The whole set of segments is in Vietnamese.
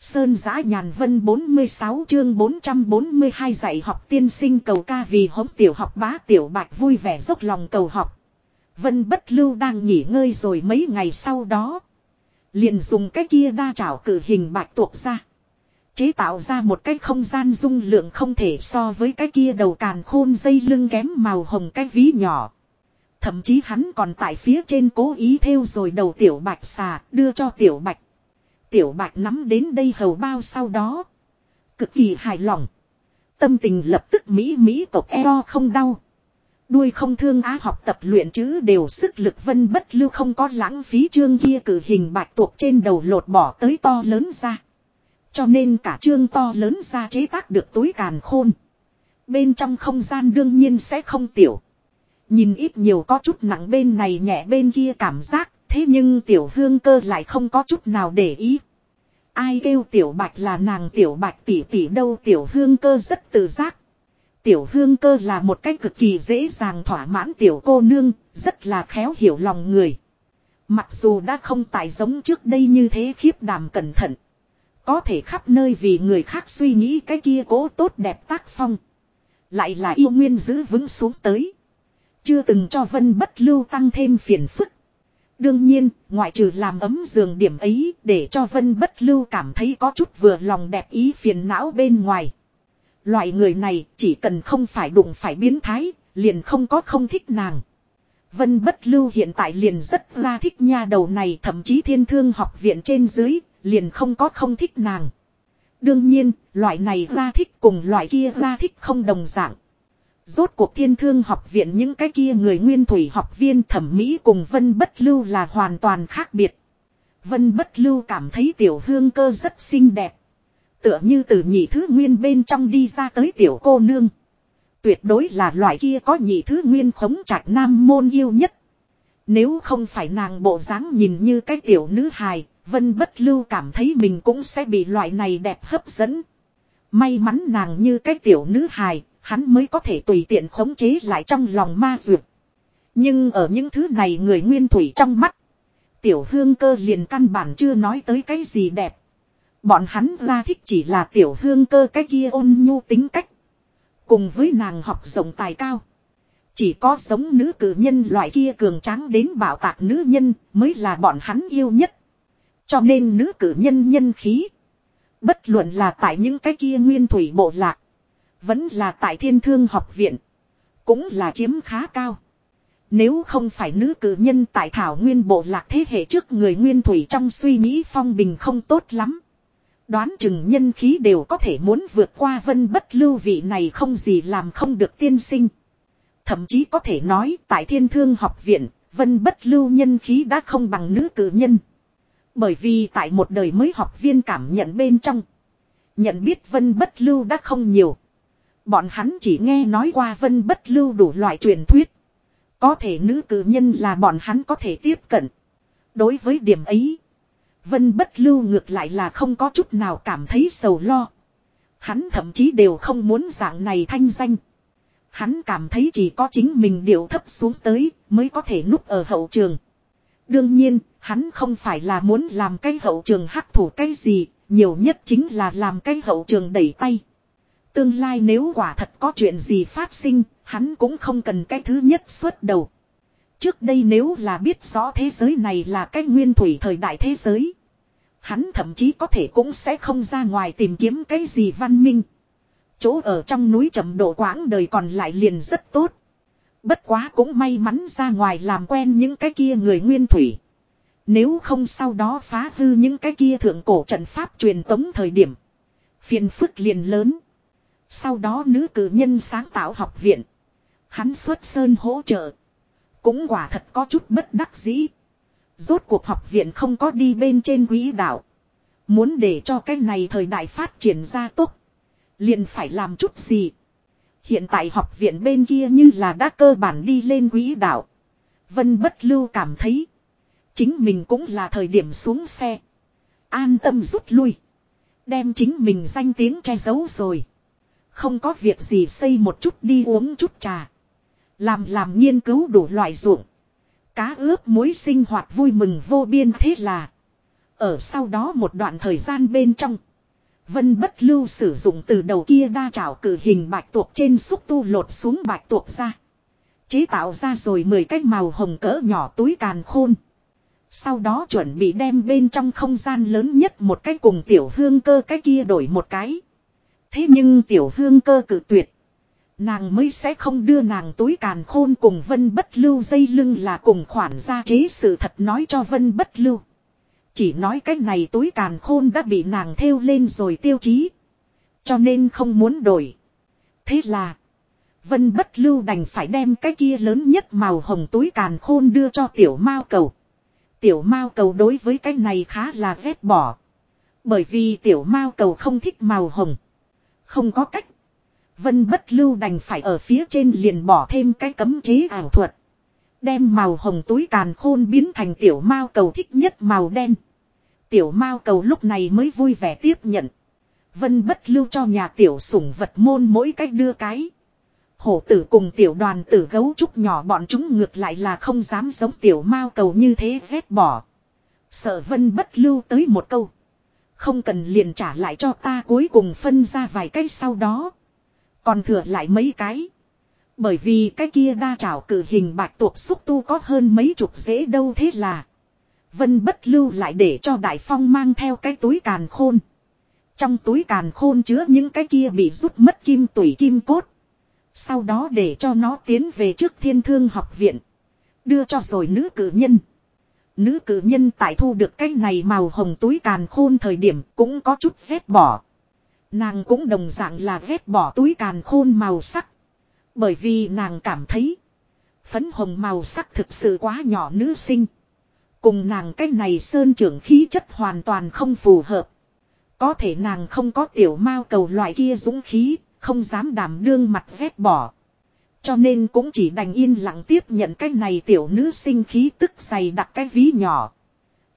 Sơn giã nhàn vân 46 chương 442 dạy học tiên sinh cầu ca vì hống tiểu học bá tiểu bạch vui vẻ dốc lòng cầu học. Vân bất lưu đang nghỉ ngơi rồi mấy ngày sau đó. Liền dùng cái kia đa trảo cử hình bạch tuộc ra. Chế tạo ra một cái không gian dung lượng không thể so với cái kia đầu càn khôn dây lưng kém màu hồng cái ví nhỏ. Thậm chí hắn còn tại phía trên cố ý theo rồi đầu tiểu bạch xà, đưa cho tiểu bạch. Tiểu bạch nắm đến đây hầu bao sau đó. Cực kỳ hài lòng. Tâm tình lập tức mỹ mỹ tộc eo không đau. Đuôi không thương á học tập luyện chữ đều sức lực vân bất lưu không có lãng phí chương kia cử hình bạch tuộc trên đầu lột bỏ tới to lớn ra. Cho nên cả chương to lớn ra chế tác được túi càn khôn. Bên trong không gian đương nhiên sẽ không tiểu. Nhìn ít nhiều có chút nặng bên này nhẹ bên kia cảm giác, thế nhưng tiểu hương cơ lại không có chút nào để ý. Ai kêu tiểu bạch là nàng tiểu bạch tỷ tỷ đâu tiểu hương cơ rất tự giác. Tiểu hương cơ là một cách cực kỳ dễ dàng thỏa mãn tiểu cô nương, rất là khéo hiểu lòng người. Mặc dù đã không tài giống trước đây như thế khiếp đảm cẩn thận. Có thể khắp nơi vì người khác suy nghĩ cái kia cố tốt đẹp tác phong. Lại là yêu nguyên giữ vững xuống tới. Chưa từng cho vân bất lưu tăng thêm phiền phức. Đương nhiên, ngoại trừ làm ấm giường điểm ấy để cho vân bất lưu cảm thấy có chút vừa lòng đẹp ý phiền não bên ngoài. Loại người này chỉ cần không phải đụng phải biến thái, liền không có không thích nàng. Vân bất lưu hiện tại liền rất ra thích nha đầu này thậm chí thiên thương học viện trên dưới, liền không có không thích nàng. Đương nhiên, loại này ra thích cùng loại kia ra thích không đồng dạng. Rốt cuộc thiên thương học viện những cái kia người nguyên thủy học viên thẩm mỹ cùng vân bất lưu là hoàn toàn khác biệt. Vân bất lưu cảm thấy tiểu hương cơ rất xinh đẹp. Tựa như từ nhị thứ nguyên bên trong đi ra tới tiểu cô nương. Tuyệt đối là loại kia có nhị thứ nguyên khống trạch nam môn yêu nhất. Nếu không phải nàng bộ dáng nhìn như cái tiểu nữ hài, Vân bất lưu cảm thấy mình cũng sẽ bị loại này đẹp hấp dẫn. May mắn nàng như cái tiểu nữ hài, hắn mới có thể tùy tiện khống chế lại trong lòng ma dược. Nhưng ở những thứ này người nguyên thủy trong mắt. Tiểu hương cơ liền căn bản chưa nói tới cái gì đẹp. Bọn hắn ra thích chỉ là tiểu hương cơ cái kia ôn nhu tính cách. Cùng với nàng học rộng tài cao. Chỉ có sống nữ cử nhân loại kia cường tráng đến bảo tạc nữ nhân mới là bọn hắn yêu nhất. Cho nên nữ cử nhân nhân khí. Bất luận là tại những cái kia nguyên thủy bộ lạc. Vẫn là tại thiên thương học viện. Cũng là chiếm khá cao. Nếu không phải nữ cử nhân tại thảo nguyên bộ lạc thế hệ trước người nguyên thủy trong suy nghĩ phong bình không tốt lắm. Đoán chừng nhân khí đều có thể muốn vượt qua vân bất lưu vị này không gì làm không được tiên sinh. Thậm chí có thể nói tại thiên thương học viện, vân bất lưu nhân khí đã không bằng nữ cử nhân. Bởi vì tại một đời mới học viên cảm nhận bên trong. Nhận biết vân bất lưu đã không nhiều. Bọn hắn chỉ nghe nói qua vân bất lưu đủ loại truyền thuyết. Có thể nữ cử nhân là bọn hắn có thể tiếp cận. Đối với điểm ấy. Vân bất lưu ngược lại là không có chút nào cảm thấy sầu lo. Hắn thậm chí đều không muốn dạng này thanh danh. Hắn cảm thấy chỉ có chính mình điều thấp xuống tới mới có thể núp ở hậu trường. Đương nhiên, hắn không phải là muốn làm cái hậu trường hắc thủ cái gì, nhiều nhất chính là làm cái hậu trường đẩy tay. Tương lai nếu quả thật có chuyện gì phát sinh, hắn cũng không cần cái thứ nhất xuất đầu. Trước đây nếu là biết rõ thế giới này là cái nguyên thủy thời đại thế giới. Hắn thậm chí có thể cũng sẽ không ra ngoài tìm kiếm cái gì văn minh. Chỗ ở trong núi chậm độ quãng đời còn lại liền rất tốt. Bất quá cũng may mắn ra ngoài làm quen những cái kia người nguyên thủy. Nếu không sau đó phá hư những cái kia thượng cổ trận pháp truyền tống thời điểm. Phiền phức liền lớn. Sau đó nữ cử nhân sáng tạo học viện. Hắn xuất sơn hỗ trợ. Cũng quả thật có chút bất đắc dĩ. Rốt cuộc học viện không có đi bên trên quỹ đạo. Muốn để cho cái này thời đại phát triển ra tốt. Liền phải làm chút gì. Hiện tại học viện bên kia như là đã cơ bản đi lên quỹ đạo. Vân bất lưu cảm thấy. Chính mình cũng là thời điểm xuống xe. An tâm rút lui. Đem chính mình danh tiếng che giấu rồi. Không có việc gì xây một chút đi uống chút trà. Làm làm nghiên cứu đủ loại ruộng. Cá ướp muối sinh hoạt vui mừng vô biên thế là. Ở sau đó một đoạn thời gian bên trong. Vân bất lưu sử dụng từ đầu kia đa trảo cử hình bạch tuộc trên xúc tu lột xuống bạch tuộc ra. Chế tạo ra rồi 10 cái màu hồng cỡ nhỏ túi càn khôn. Sau đó chuẩn bị đem bên trong không gian lớn nhất một cái cùng tiểu hương cơ cái kia đổi một cái. Thế nhưng tiểu hương cơ cử tuyệt. Nàng mới sẽ không đưa nàng túi càn khôn cùng vân bất lưu dây lưng là cùng khoản gia chế sự thật nói cho vân bất lưu. Chỉ nói cái này túi càn khôn đã bị nàng thêu lên rồi tiêu chí. Cho nên không muốn đổi. Thế là. Vân bất lưu đành phải đem cái kia lớn nhất màu hồng túi càn khôn đưa cho tiểu mao cầu. Tiểu mao cầu đối với cái này khá là ghét bỏ. Bởi vì tiểu mao cầu không thích màu hồng. Không có cách. Vân bất lưu đành phải ở phía trên liền bỏ thêm cái cấm chế ảo thuật. Đem màu hồng túi càn khôn biến thành tiểu mao cầu thích nhất màu đen. Tiểu mao cầu lúc này mới vui vẻ tiếp nhận. Vân bất lưu cho nhà tiểu sủng vật môn mỗi cách đưa cái. Hổ tử cùng tiểu đoàn tử gấu trúc nhỏ bọn chúng ngược lại là không dám giống tiểu mao cầu như thế ghét bỏ. Sợ vân bất lưu tới một câu. Không cần liền trả lại cho ta cuối cùng phân ra vài cái sau đó. Còn thừa lại mấy cái. Bởi vì cái kia đa trảo cử hình bạch tuộc xúc tu có hơn mấy chục dễ đâu thế là. Vân bất lưu lại để cho Đại Phong mang theo cái túi càn khôn. Trong túi càn khôn chứa những cái kia bị rút mất kim tủy kim cốt. Sau đó để cho nó tiến về trước thiên thương học viện. Đưa cho rồi nữ cử nhân. Nữ cử nhân tại thu được cái này màu hồng túi càn khôn thời điểm cũng có chút ghét bỏ. Nàng cũng đồng dạng là ghét bỏ túi càn khôn màu sắc. Bởi vì nàng cảm thấy. Phấn hồng màu sắc thực sự quá nhỏ nữ sinh. Cùng nàng cái này sơn trưởng khí chất hoàn toàn không phù hợp. Có thể nàng không có tiểu mao cầu loại kia dũng khí, không dám đảm đương mặt vét bỏ. Cho nên cũng chỉ đành yên lặng tiếp nhận cái này tiểu nữ sinh khí tức dày đặt cái ví nhỏ.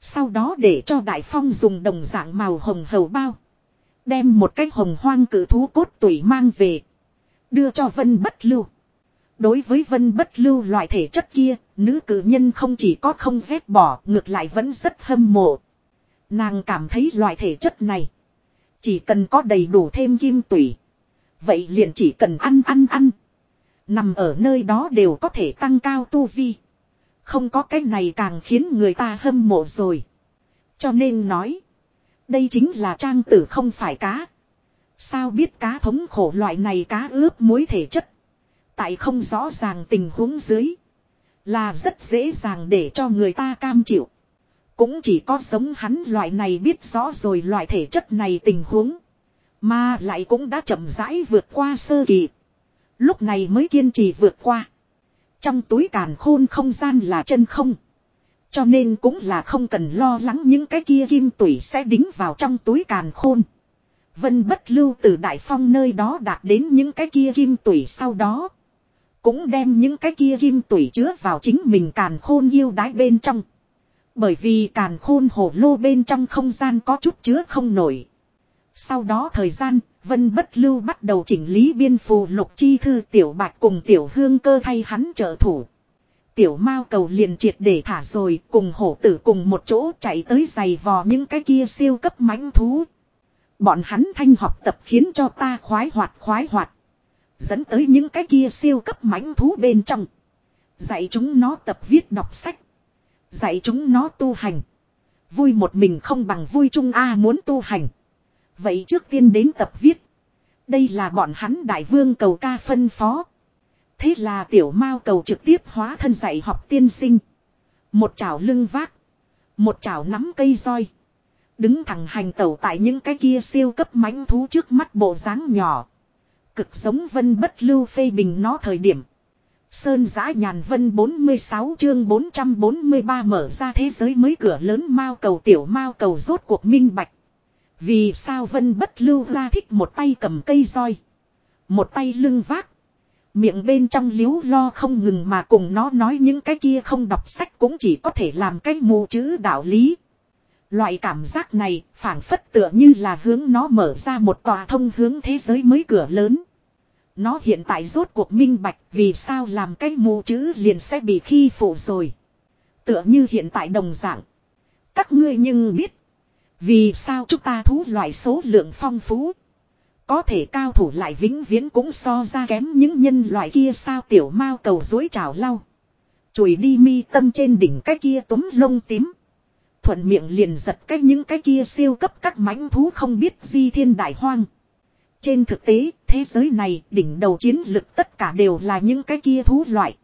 Sau đó để cho Đại Phong dùng đồng dạng màu hồng hầu bao. Đem một cái hồng hoang cử thú cốt tủy mang về. Đưa cho Vân Bất Lưu. Đối với Vân Bất Lưu loại thể chất kia, nữ cử nhân không chỉ có không ghét bỏ, ngược lại vẫn rất hâm mộ. Nàng cảm thấy loại thể chất này. Chỉ cần có đầy đủ thêm kim tủy. Vậy liền chỉ cần ăn ăn ăn. Nằm ở nơi đó đều có thể tăng cao tu vi. Không có cái này càng khiến người ta hâm mộ rồi. Cho nên nói. Đây chính là trang tử không phải cá. Sao biết cá thống khổ loại này cá ướp muối thể chất. Tại không rõ ràng tình huống dưới. Là rất dễ dàng để cho người ta cam chịu. Cũng chỉ có sống hắn loại này biết rõ rồi loại thể chất này tình huống. Mà lại cũng đã chậm rãi vượt qua sơ kỳ. Lúc này mới kiên trì vượt qua. Trong túi càn khôn không gian là chân không. Cho nên cũng là không cần lo lắng những cái kia kim tủy sẽ đính vào trong túi càn khôn. Vân bất lưu từ đại phong nơi đó đạt đến những cái kia kim tủy sau đó. Cũng đem những cái kia kim tủy chứa vào chính mình càn khôn yêu đái bên trong. Bởi vì càn khôn hồ lô bên trong không gian có chút chứa không nổi. Sau đó thời gian, Vân Bất Lưu bắt đầu chỉnh lý biên phù lục chi thư tiểu bạch cùng tiểu hương cơ thay hắn trợ thủ. Tiểu mao cầu liền triệt để thả rồi cùng hổ tử cùng một chỗ chạy tới giày vò những cái kia siêu cấp mãnh thú. Bọn hắn thanh học tập khiến cho ta khoái hoạt khoái hoạt. Dẫn tới những cái kia siêu cấp mãnh thú bên trong. Dạy chúng nó tập viết đọc sách. Dạy chúng nó tu hành. Vui một mình không bằng vui chung A muốn tu hành. Vậy trước tiên đến tập viết. Đây là bọn hắn đại vương cầu ca phân phó. Thế là tiểu mao cầu trực tiếp hóa thân dạy học tiên sinh. Một chảo lưng vác. Một chảo nắm cây roi. Đứng thẳng hành tẩu tại những cái kia siêu cấp mãnh thú trước mắt bộ dáng nhỏ. Cực giống vân bất lưu phê bình nó thời điểm. Sơn giã nhàn vân 46 chương 443 mở ra thế giới mới cửa lớn mao cầu tiểu mao cầu rốt cuộc minh bạch. Vì sao vân bất lưu ra thích một tay cầm cây roi. Một tay lưng vác. Miệng bên trong liếu lo không ngừng mà cùng nó nói những cái kia không đọc sách cũng chỉ có thể làm cái mù chữ đạo lý. Loại cảm giác này phản phất tựa như là hướng nó mở ra một tòa thông hướng thế giới mới cửa lớn. Nó hiện tại rốt cuộc minh bạch vì sao làm cái mù chữ liền sẽ bị khi phụ rồi. Tựa như hiện tại đồng dạng. Các ngươi nhưng biết. Vì sao chúng ta thú loại số lượng phong phú. Có thể cao thủ lại vĩnh viễn cũng so ra kém những nhân loại kia sao tiểu mao cầu dối trào lau. Chùi đi mi tâm trên đỉnh cái kia túm lông tím. Thuận miệng liền giật cái những cái kia siêu cấp các mãnh thú không biết di thiên đại hoang. Trên thực tế, thế giới này đỉnh đầu chiến lực tất cả đều là những cái kia thú loại.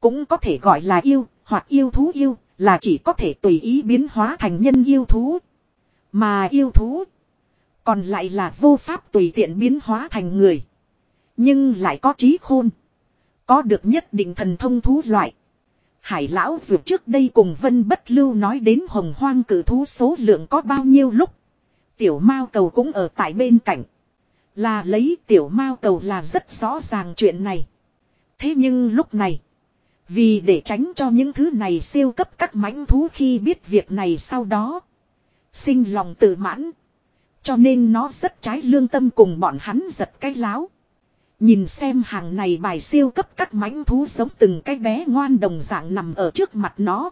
Cũng có thể gọi là yêu, hoặc yêu thú yêu, là chỉ có thể tùy ý biến hóa thành nhân yêu thú. Mà yêu thú, còn lại là vô pháp tùy tiện biến hóa thành người. Nhưng lại có trí khôn. Có được nhất định thần thông thú loại. Hải lão dù trước đây cùng Vân Bất Lưu nói đến hồng hoang cử thú số lượng có bao nhiêu lúc. Tiểu Mao cầu cũng ở tại bên cạnh. Là lấy tiểu Mao cầu là rất rõ ràng chuyện này. Thế nhưng lúc này. Vì để tránh cho những thứ này siêu cấp các mãnh thú khi biết việc này sau đó. Sinh lòng tự mãn. Cho nên nó rất trái lương tâm cùng bọn hắn giật cái láo. Nhìn xem hàng này bài siêu cấp các mãnh thú giống từng cái bé ngoan đồng dạng nằm ở trước mặt nó.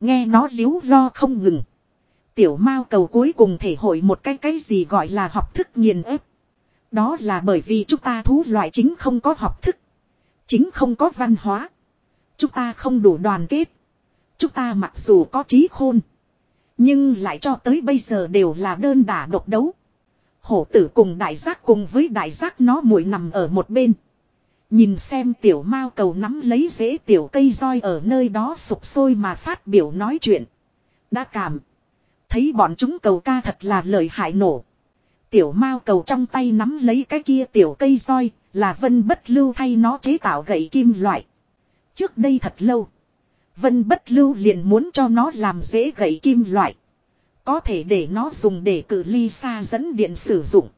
Nghe nó liếu lo không ngừng. Tiểu mao cầu cuối cùng thể hội một cái cái gì gọi là học thức nghiền ép. Đó là bởi vì chúng ta thú loại chính không có học thức. Chính không có văn hóa. Chúng ta không đủ đoàn kết. Chúng ta mặc dù có trí khôn. Nhưng lại cho tới bây giờ đều là đơn đả độc đấu. Hổ tử cùng đại giác cùng với đại giác nó muội nằm ở một bên. Nhìn xem tiểu mao cầu nắm lấy rễ tiểu cây roi ở nơi đó sụp sôi mà phát biểu nói chuyện. Đã cảm. Thấy bọn chúng cầu ca thật là lợi hại nổ. Tiểu mao cầu trong tay nắm lấy cái kia tiểu cây roi là vân bất lưu thay nó chế tạo gậy kim loại. Trước đây thật lâu. Vân bất lưu liền muốn cho nó làm dễ gậy kim loại. Có thể để nó dùng để cử ly xa dẫn điện sử dụng.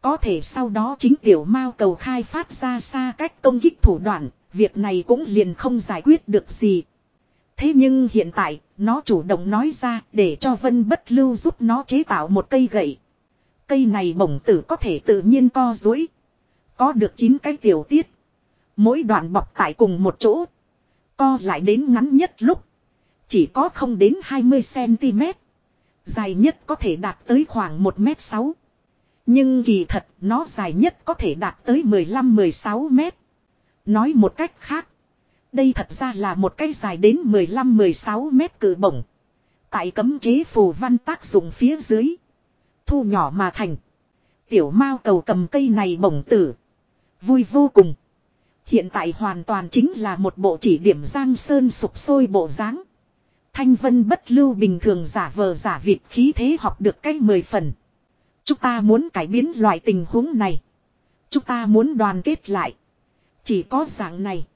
Có thể sau đó chính tiểu mao cầu khai phát ra xa cách công kích thủ đoạn, việc này cũng liền không giải quyết được gì. Thế nhưng hiện tại, nó chủ động nói ra để cho Vân Bất Lưu giúp nó chế tạo một cây gậy. Cây này bổng tử có thể tự nhiên co duỗi Có được 9 cái tiểu tiết. Mỗi đoạn bọc tại cùng một chỗ. Co lại đến ngắn nhất lúc. Chỉ có không đến 20cm. Dài nhất có thể đạt tới khoảng 1m6. Nhưng kỳ thật, nó dài nhất có thể đạt tới 15-16m. Nói một cách khác. Đây thật ra là một cái dài đến 15-16m cử bổng. Tại cấm chế phù văn tác dụng phía dưới. Thu nhỏ mà thành. Tiểu mao cầu cầm cây này bổng tử. Vui vô cùng. Hiện tại hoàn toàn chính là một bộ chỉ điểm giang sơn sụp sôi bộ dáng. Thanh vân bất lưu bình thường giả vờ giả vịt khí thế học được cách mười phần. Chúng ta muốn cải biến loại tình huống này. Chúng ta muốn đoàn kết lại. Chỉ có dạng này.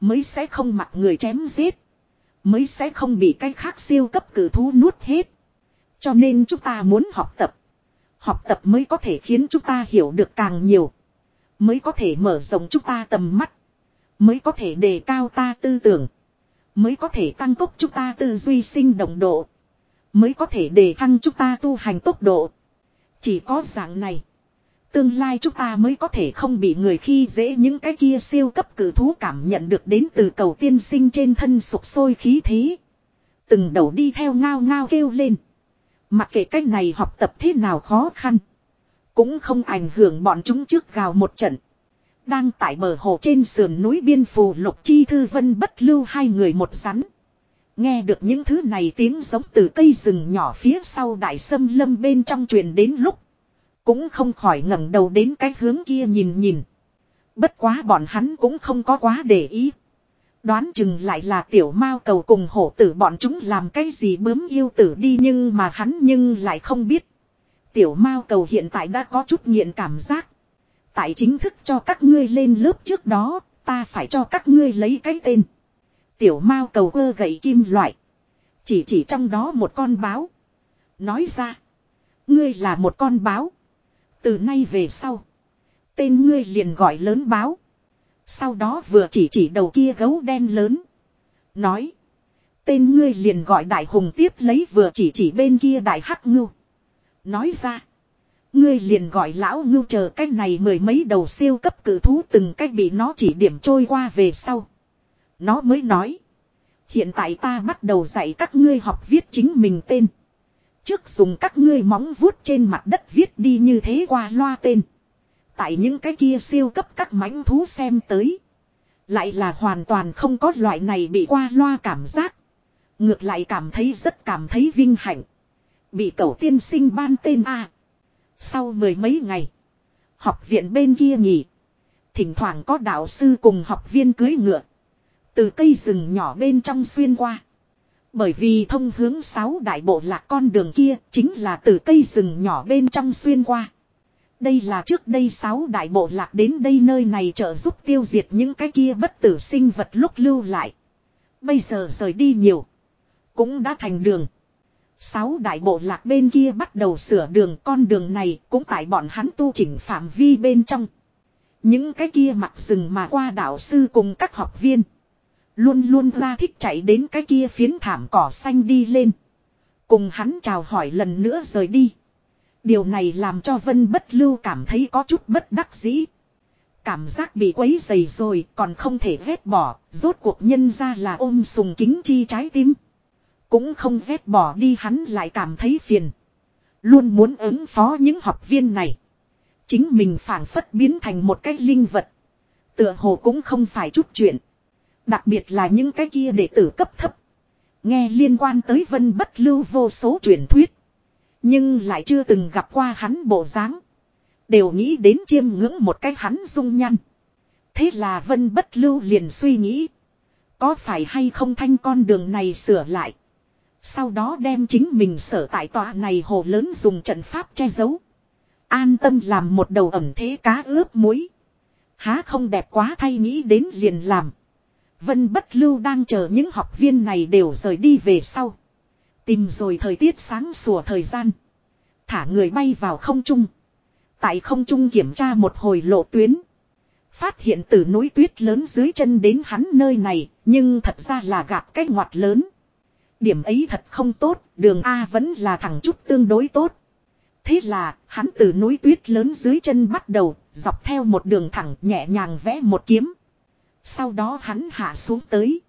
Mới sẽ không mặc người chém giết. Mới sẽ không bị cái khác siêu cấp cử thú nuốt hết. Cho nên chúng ta muốn học tập. Học tập mới có thể khiến chúng ta hiểu được càng nhiều. Mới có thể mở rộng chúng ta tầm mắt. Mới có thể đề cao ta tư tưởng. Mới có thể tăng tốc chúng ta tư duy sinh động độ. Mới có thể đề thăng chúng ta tu hành tốc độ. Chỉ có dạng này. Tương lai chúng ta mới có thể không bị người khi dễ những cái kia siêu cấp cử thú cảm nhận được đến từ cầu tiên sinh trên thân sụp sôi khí thế. Từng đầu đi theo ngao ngao kêu lên. Mặc kệ cách này học tập thế nào khó khăn. Cũng không ảnh hưởng bọn chúng trước gào một trận. Đang tại bờ hồ trên sườn núi biên phù lục chi thư vân bất lưu hai người một rắn. Nghe được những thứ này tiếng giống từ cây rừng nhỏ phía sau đại sâm lâm bên trong truyền đến lúc. Cũng không khỏi ngẩng đầu đến cái hướng kia nhìn nhìn. Bất quá bọn hắn cũng không có quá để ý. Đoán chừng lại là tiểu mao cầu cùng hổ tử bọn chúng làm cái gì bướm yêu tử đi nhưng mà hắn nhưng lại không biết. Tiểu mao cầu hiện tại đã có chút nghiện cảm giác. Tại chính thức cho các ngươi lên lớp trước đó, ta phải cho các ngươi lấy cái tên. Tiểu mao cầu ơ gậy kim loại. Chỉ chỉ trong đó một con báo. Nói ra. Ngươi là một con báo. Từ nay về sau. Tên ngươi liền gọi lớn báo. Sau đó vừa chỉ chỉ đầu kia gấu đen lớn. Nói. Tên ngươi liền gọi đại hùng tiếp lấy vừa chỉ chỉ bên kia đại hắc ngưu. Nói ra. Ngươi liền gọi lão ngưu chờ cái này mười mấy đầu siêu cấp cử thú từng cách bị nó chỉ điểm trôi qua về sau. Nó mới nói. Hiện tại ta bắt đầu dạy các ngươi học viết chính mình tên. Trước dùng các ngươi móng vuốt trên mặt đất viết đi như thế qua loa tên. Tại những cái kia siêu cấp các mãnh thú xem tới. Lại là hoàn toàn không có loại này bị qua loa cảm giác. Ngược lại cảm thấy rất cảm thấy vinh hạnh. Bị cậu tiên sinh ban tên A. Sau mười mấy ngày. Học viện bên kia nghỉ. Thỉnh thoảng có đạo sư cùng học viên cưới ngựa. Từ cây rừng nhỏ bên trong xuyên qua. Bởi vì thông hướng sáu đại bộ lạc con đường kia chính là từ cây rừng nhỏ bên trong xuyên qua. Đây là trước đây sáu đại bộ lạc đến đây nơi này trợ giúp tiêu diệt những cái kia bất tử sinh vật lúc lưu lại. Bây giờ rời đi nhiều. Cũng đã thành đường. Sáu đại bộ lạc bên kia bắt đầu sửa đường con đường này cũng tại bọn hắn tu chỉnh phạm vi bên trong. Những cái kia mặt rừng mà qua đạo sư cùng các học viên. Luôn luôn ra thích chạy đến cái kia phiến thảm cỏ xanh đi lên. Cùng hắn chào hỏi lần nữa rời đi. Điều này làm cho Vân Bất Lưu cảm thấy có chút bất đắc dĩ. Cảm giác bị quấy dày rồi còn không thể vét bỏ, rốt cuộc nhân ra là ôm sùng kính chi trái tim. Cũng không ghét bỏ đi hắn lại cảm thấy phiền. Luôn muốn ứng phó những học viên này. Chính mình phản phất biến thành một cái linh vật. Tựa hồ cũng không phải chút chuyện. Đặc biệt là những cái kia đệ tử cấp thấp. Nghe liên quan tới vân bất lưu vô số truyền thuyết. Nhưng lại chưa từng gặp qua hắn bộ dáng. Đều nghĩ đến chiêm ngưỡng một cái hắn dung nhăn. Thế là vân bất lưu liền suy nghĩ. Có phải hay không thanh con đường này sửa lại. Sau đó đem chính mình sở tại tòa này hồ lớn dùng trận pháp che giấu. An tâm làm một đầu ẩm thế cá ướp muối. Há không đẹp quá thay nghĩ đến liền làm. Vân bất lưu đang chờ những học viên này đều rời đi về sau. Tìm rồi thời tiết sáng sủa thời gian. Thả người bay vào không trung. Tại không trung kiểm tra một hồi lộ tuyến. Phát hiện từ núi tuyết lớn dưới chân đến hắn nơi này, nhưng thật ra là gạt cái ngoặt lớn. Điểm ấy thật không tốt, đường A vẫn là thẳng chút tương đối tốt. Thế là, hắn từ núi tuyết lớn dưới chân bắt đầu, dọc theo một đường thẳng nhẹ nhàng vẽ một kiếm. Sau đó hắn hạ xuống tới.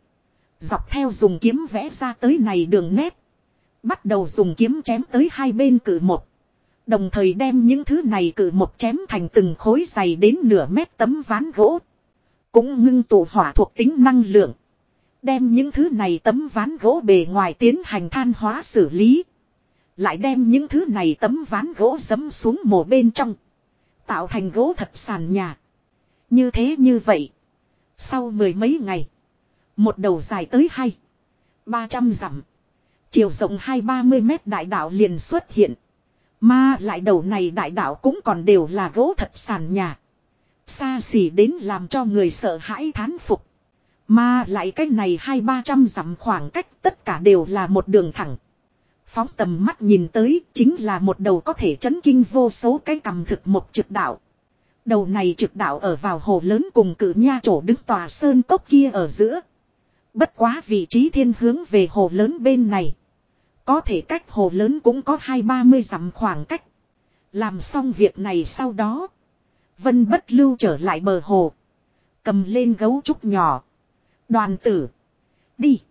Dọc theo dùng kiếm vẽ ra tới này đường nét. Bắt đầu dùng kiếm chém tới hai bên cử một. Đồng thời đem những thứ này cử một chém thành từng khối dày đến nửa mét tấm ván gỗ. Cũng ngưng tụ hỏa thuộc tính năng lượng. Đem những thứ này tấm ván gỗ bề ngoài tiến hành than hóa xử lý. Lại đem những thứ này tấm ván gỗ dấm xuống mổ bên trong. Tạo thành gỗ thật sàn nhà. Như thế như vậy. Sau mười mấy ngày. Một đầu dài tới hai. ba trăm dặm. Chiều rộng hai ba mươi mét đại đạo liền xuất hiện. Mà lại đầu này đại đạo cũng còn đều là gỗ thật sàn nhà. Xa xỉ đến làm cho người sợ hãi thán phục. Mà lại cái này hai ba trăm dặm khoảng cách tất cả đều là một đường thẳng. Phóng tầm mắt nhìn tới chính là một đầu có thể chấn kinh vô số cái cầm thực một trực đạo. Đầu này trực đạo ở vào hồ lớn cùng cử nha chỗ đứng tòa sơn cốc kia ở giữa. Bất quá vị trí thiên hướng về hồ lớn bên này. Có thể cách hồ lớn cũng có hai ba mươi dặm khoảng cách. Làm xong việc này sau đó. Vân bất lưu trở lại bờ hồ. Cầm lên gấu trúc nhỏ. Đoàn tử. Đi.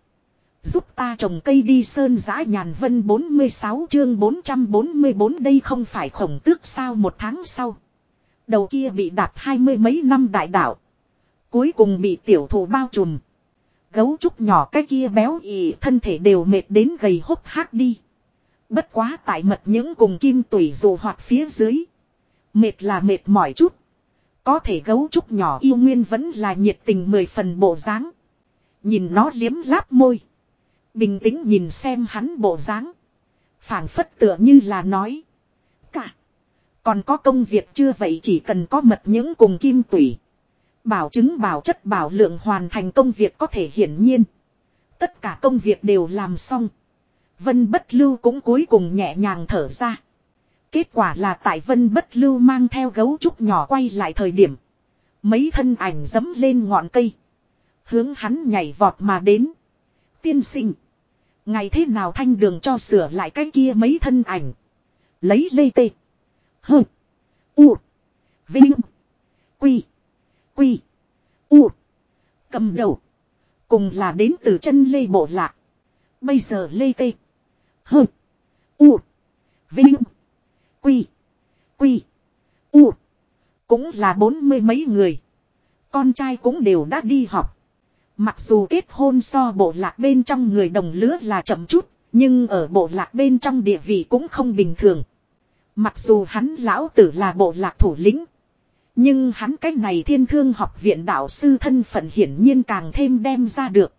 Giúp ta trồng cây đi sơn giã nhàn vân 46 chương 444 đây không phải khổng tước sao một tháng sau. Đầu kia bị đạp hai mươi mấy năm đại đạo. Cuối cùng bị tiểu thủ bao trùm. Gấu trúc nhỏ cái kia béo ị thân thể đều mệt đến gầy hốc hác đi. Bất quá tại mật những cùng kim tủy dù hoạt phía dưới. Mệt là mệt mỏi chút. Có thể gấu trúc nhỏ yêu nguyên vẫn là nhiệt tình mười phần bộ dáng. Nhìn nó liếm láp môi. Bình tĩnh nhìn xem hắn bộ dáng. phảng phất tựa như là nói. Cả. Còn có công việc chưa vậy chỉ cần có mật những cùng kim tủy. Bảo chứng bảo chất bảo lượng hoàn thành công việc có thể hiển nhiên. Tất cả công việc đều làm xong. Vân bất lưu cũng cuối cùng nhẹ nhàng thở ra. Kết quả là tại vân bất lưu mang theo gấu trúc nhỏ quay lại thời điểm. Mấy thân ảnh dấm lên ngọn cây. Hướng hắn nhảy vọt mà đến. Tiên sinh. Ngày thế nào thanh đường cho sửa lại cái kia mấy thân ảnh. Lấy lê tê. Hơ. U. Vinh. Quy. Quy. U. Cầm đầu. Cùng là đến từ chân lê bộ lạc. Bây giờ lê tê. Hơ. U. Vinh. Quy. Quy. U. Cũng là bốn mươi mấy người. Con trai cũng đều đã đi học. Mặc dù kết hôn so bộ lạc bên trong người đồng lứa là chậm chút, nhưng ở bộ lạc bên trong địa vị cũng không bình thường. Mặc dù hắn lão tử là bộ lạc thủ lĩnh. Nhưng hắn cách này thiên thương học viện đạo sư thân phận hiển nhiên càng thêm đem ra được.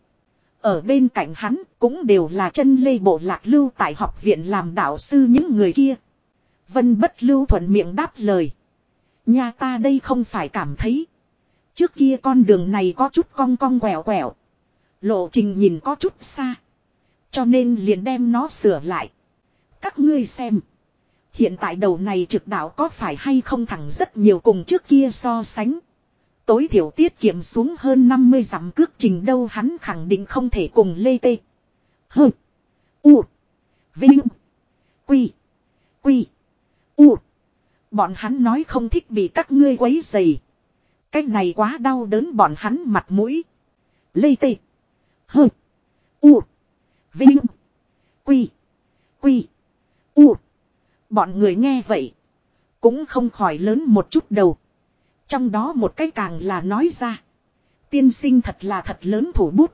Ở bên cạnh hắn cũng đều là chân lê bộ lạc lưu tại học viện làm đạo sư những người kia. Vân bất lưu thuận miệng đáp lời. Nhà ta đây không phải cảm thấy. Trước kia con đường này có chút cong cong quẹo quẹo. Lộ trình nhìn có chút xa. Cho nên liền đem nó sửa lại. Các ngươi xem. Hiện tại đầu này trực đạo có phải hay không thẳng rất nhiều cùng trước kia so sánh. Tối thiểu tiết kiệm xuống hơn 50 dặm cước trình đâu hắn khẳng định không thể cùng Lê Tê. Hừ. U. Vinh. Quy. Quy. U. Bọn hắn nói không thích bị các ngươi quấy dày. Cái này quá đau đớn bọn hắn mặt mũi. Lê Tê. Hơ. U. Vinh. Quy. Quy. U. Bọn người nghe vậy. Cũng không khỏi lớn một chút đầu. Trong đó một cái càng là nói ra. Tiên sinh thật là thật lớn thủ bút.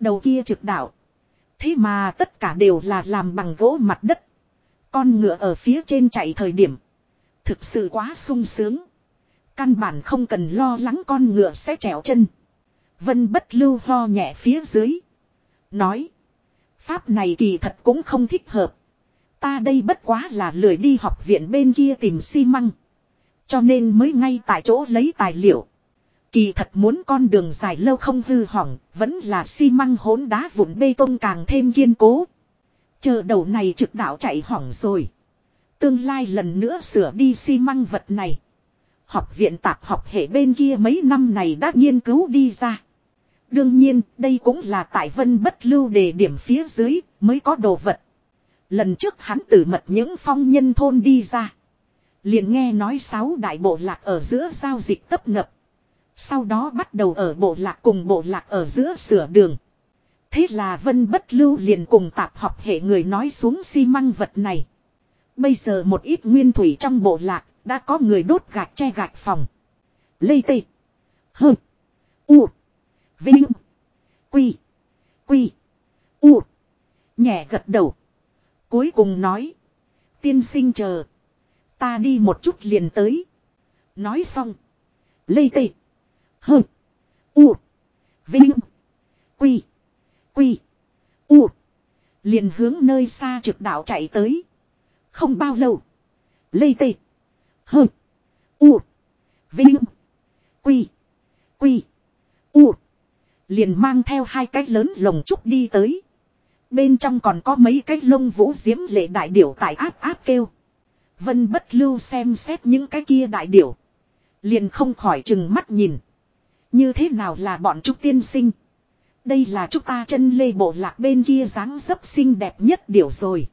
Đầu kia trực đạo. Thế mà tất cả đều là làm bằng gỗ mặt đất. Con ngựa ở phía trên chạy thời điểm. Thực sự quá sung sướng. Căn bản không cần lo lắng con ngựa sẽ trèo chân. Vân bất lưu ho nhẹ phía dưới. Nói. Pháp này kỳ thật cũng không thích hợp. Ta đây bất quá là lười đi học viện bên kia tìm xi măng. Cho nên mới ngay tại chỗ lấy tài liệu. Kỳ thật muốn con đường dài lâu không hư hỏng, vẫn là xi măng hỗn đá vụn bê tông càng thêm kiên cố. Chờ đầu này trực đạo chạy hỏng rồi. Tương lai lần nữa sửa đi xi măng vật này. Học viện tạp học hệ bên kia mấy năm này đã nghiên cứu đi ra. Đương nhiên, đây cũng là tại vân bất lưu đề điểm phía dưới, mới có đồ vật. Lần trước hắn tử mật những phong nhân thôn đi ra. Liền nghe nói sáu đại bộ lạc ở giữa giao dịch tấp nập. Sau đó bắt đầu ở bộ lạc cùng bộ lạc ở giữa sửa đường. Thế là Vân Bất Lưu liền cùng tạp học hệ người nói xuống xi măng vật này. Bây giờ một ít nguyên thủy trong bộ lạc đã có người đốt gạch che gạch phòng. Lê tê. Hơ. U. Vinh. Quy. Quy. U. Nhẹ gật đầu. Cuối cùng nói. Tiên sinh chờ. Ta đi một chút liền tới. Nói xong. Lê tê. Hơ. U. Vinh. Quy. Quy. U. Liền hướng nơi xa trực đạo chạy tới. Không bao lâu. Lê tê. Hơ. U. Vinh. Quy. Quy. U. Liền mang theo hai cái lớn lồng trúc đi tới. Bên trong còn có mấy cái lông vũ diễm lệ đại điểu tại áp áp kêu. Vân bất lưu xem xét những cái kia đại điểu. Liền không khỏi chừng mắt nhìn. Như thế nào là bọn trúc tiên sinh. Đây là chúng ta chân lê bộ lạc bên kia dáng dấp xinh đẹp nhất điểu rồi.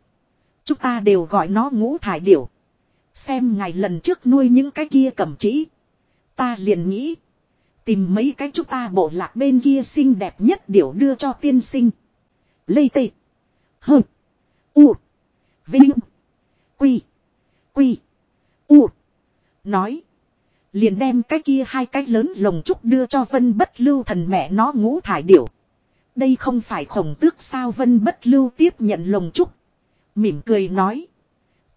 Chúng ta đều gọi nó ngũ thải điểu. Xem ngày lần trước nuôi những cái kia cầm chỉ. Ta liền nghĩ. Tìm mấy cái chúng ta bộ lạc bên kia xinh đẹp nhất điểu đưa cho tiên sinh. Lê tê. Hờ. U. Vinh. Quy. Quy. U. Nói. Liền đem cái kia hai cái lớn lồng trúc đưa cho vân bất lưu thần mẹ nó ngũ thải điểu. Đây không phải khổng tước sao vân bất lưu tiếp nhận lồng trúc. Mỉm cười nói.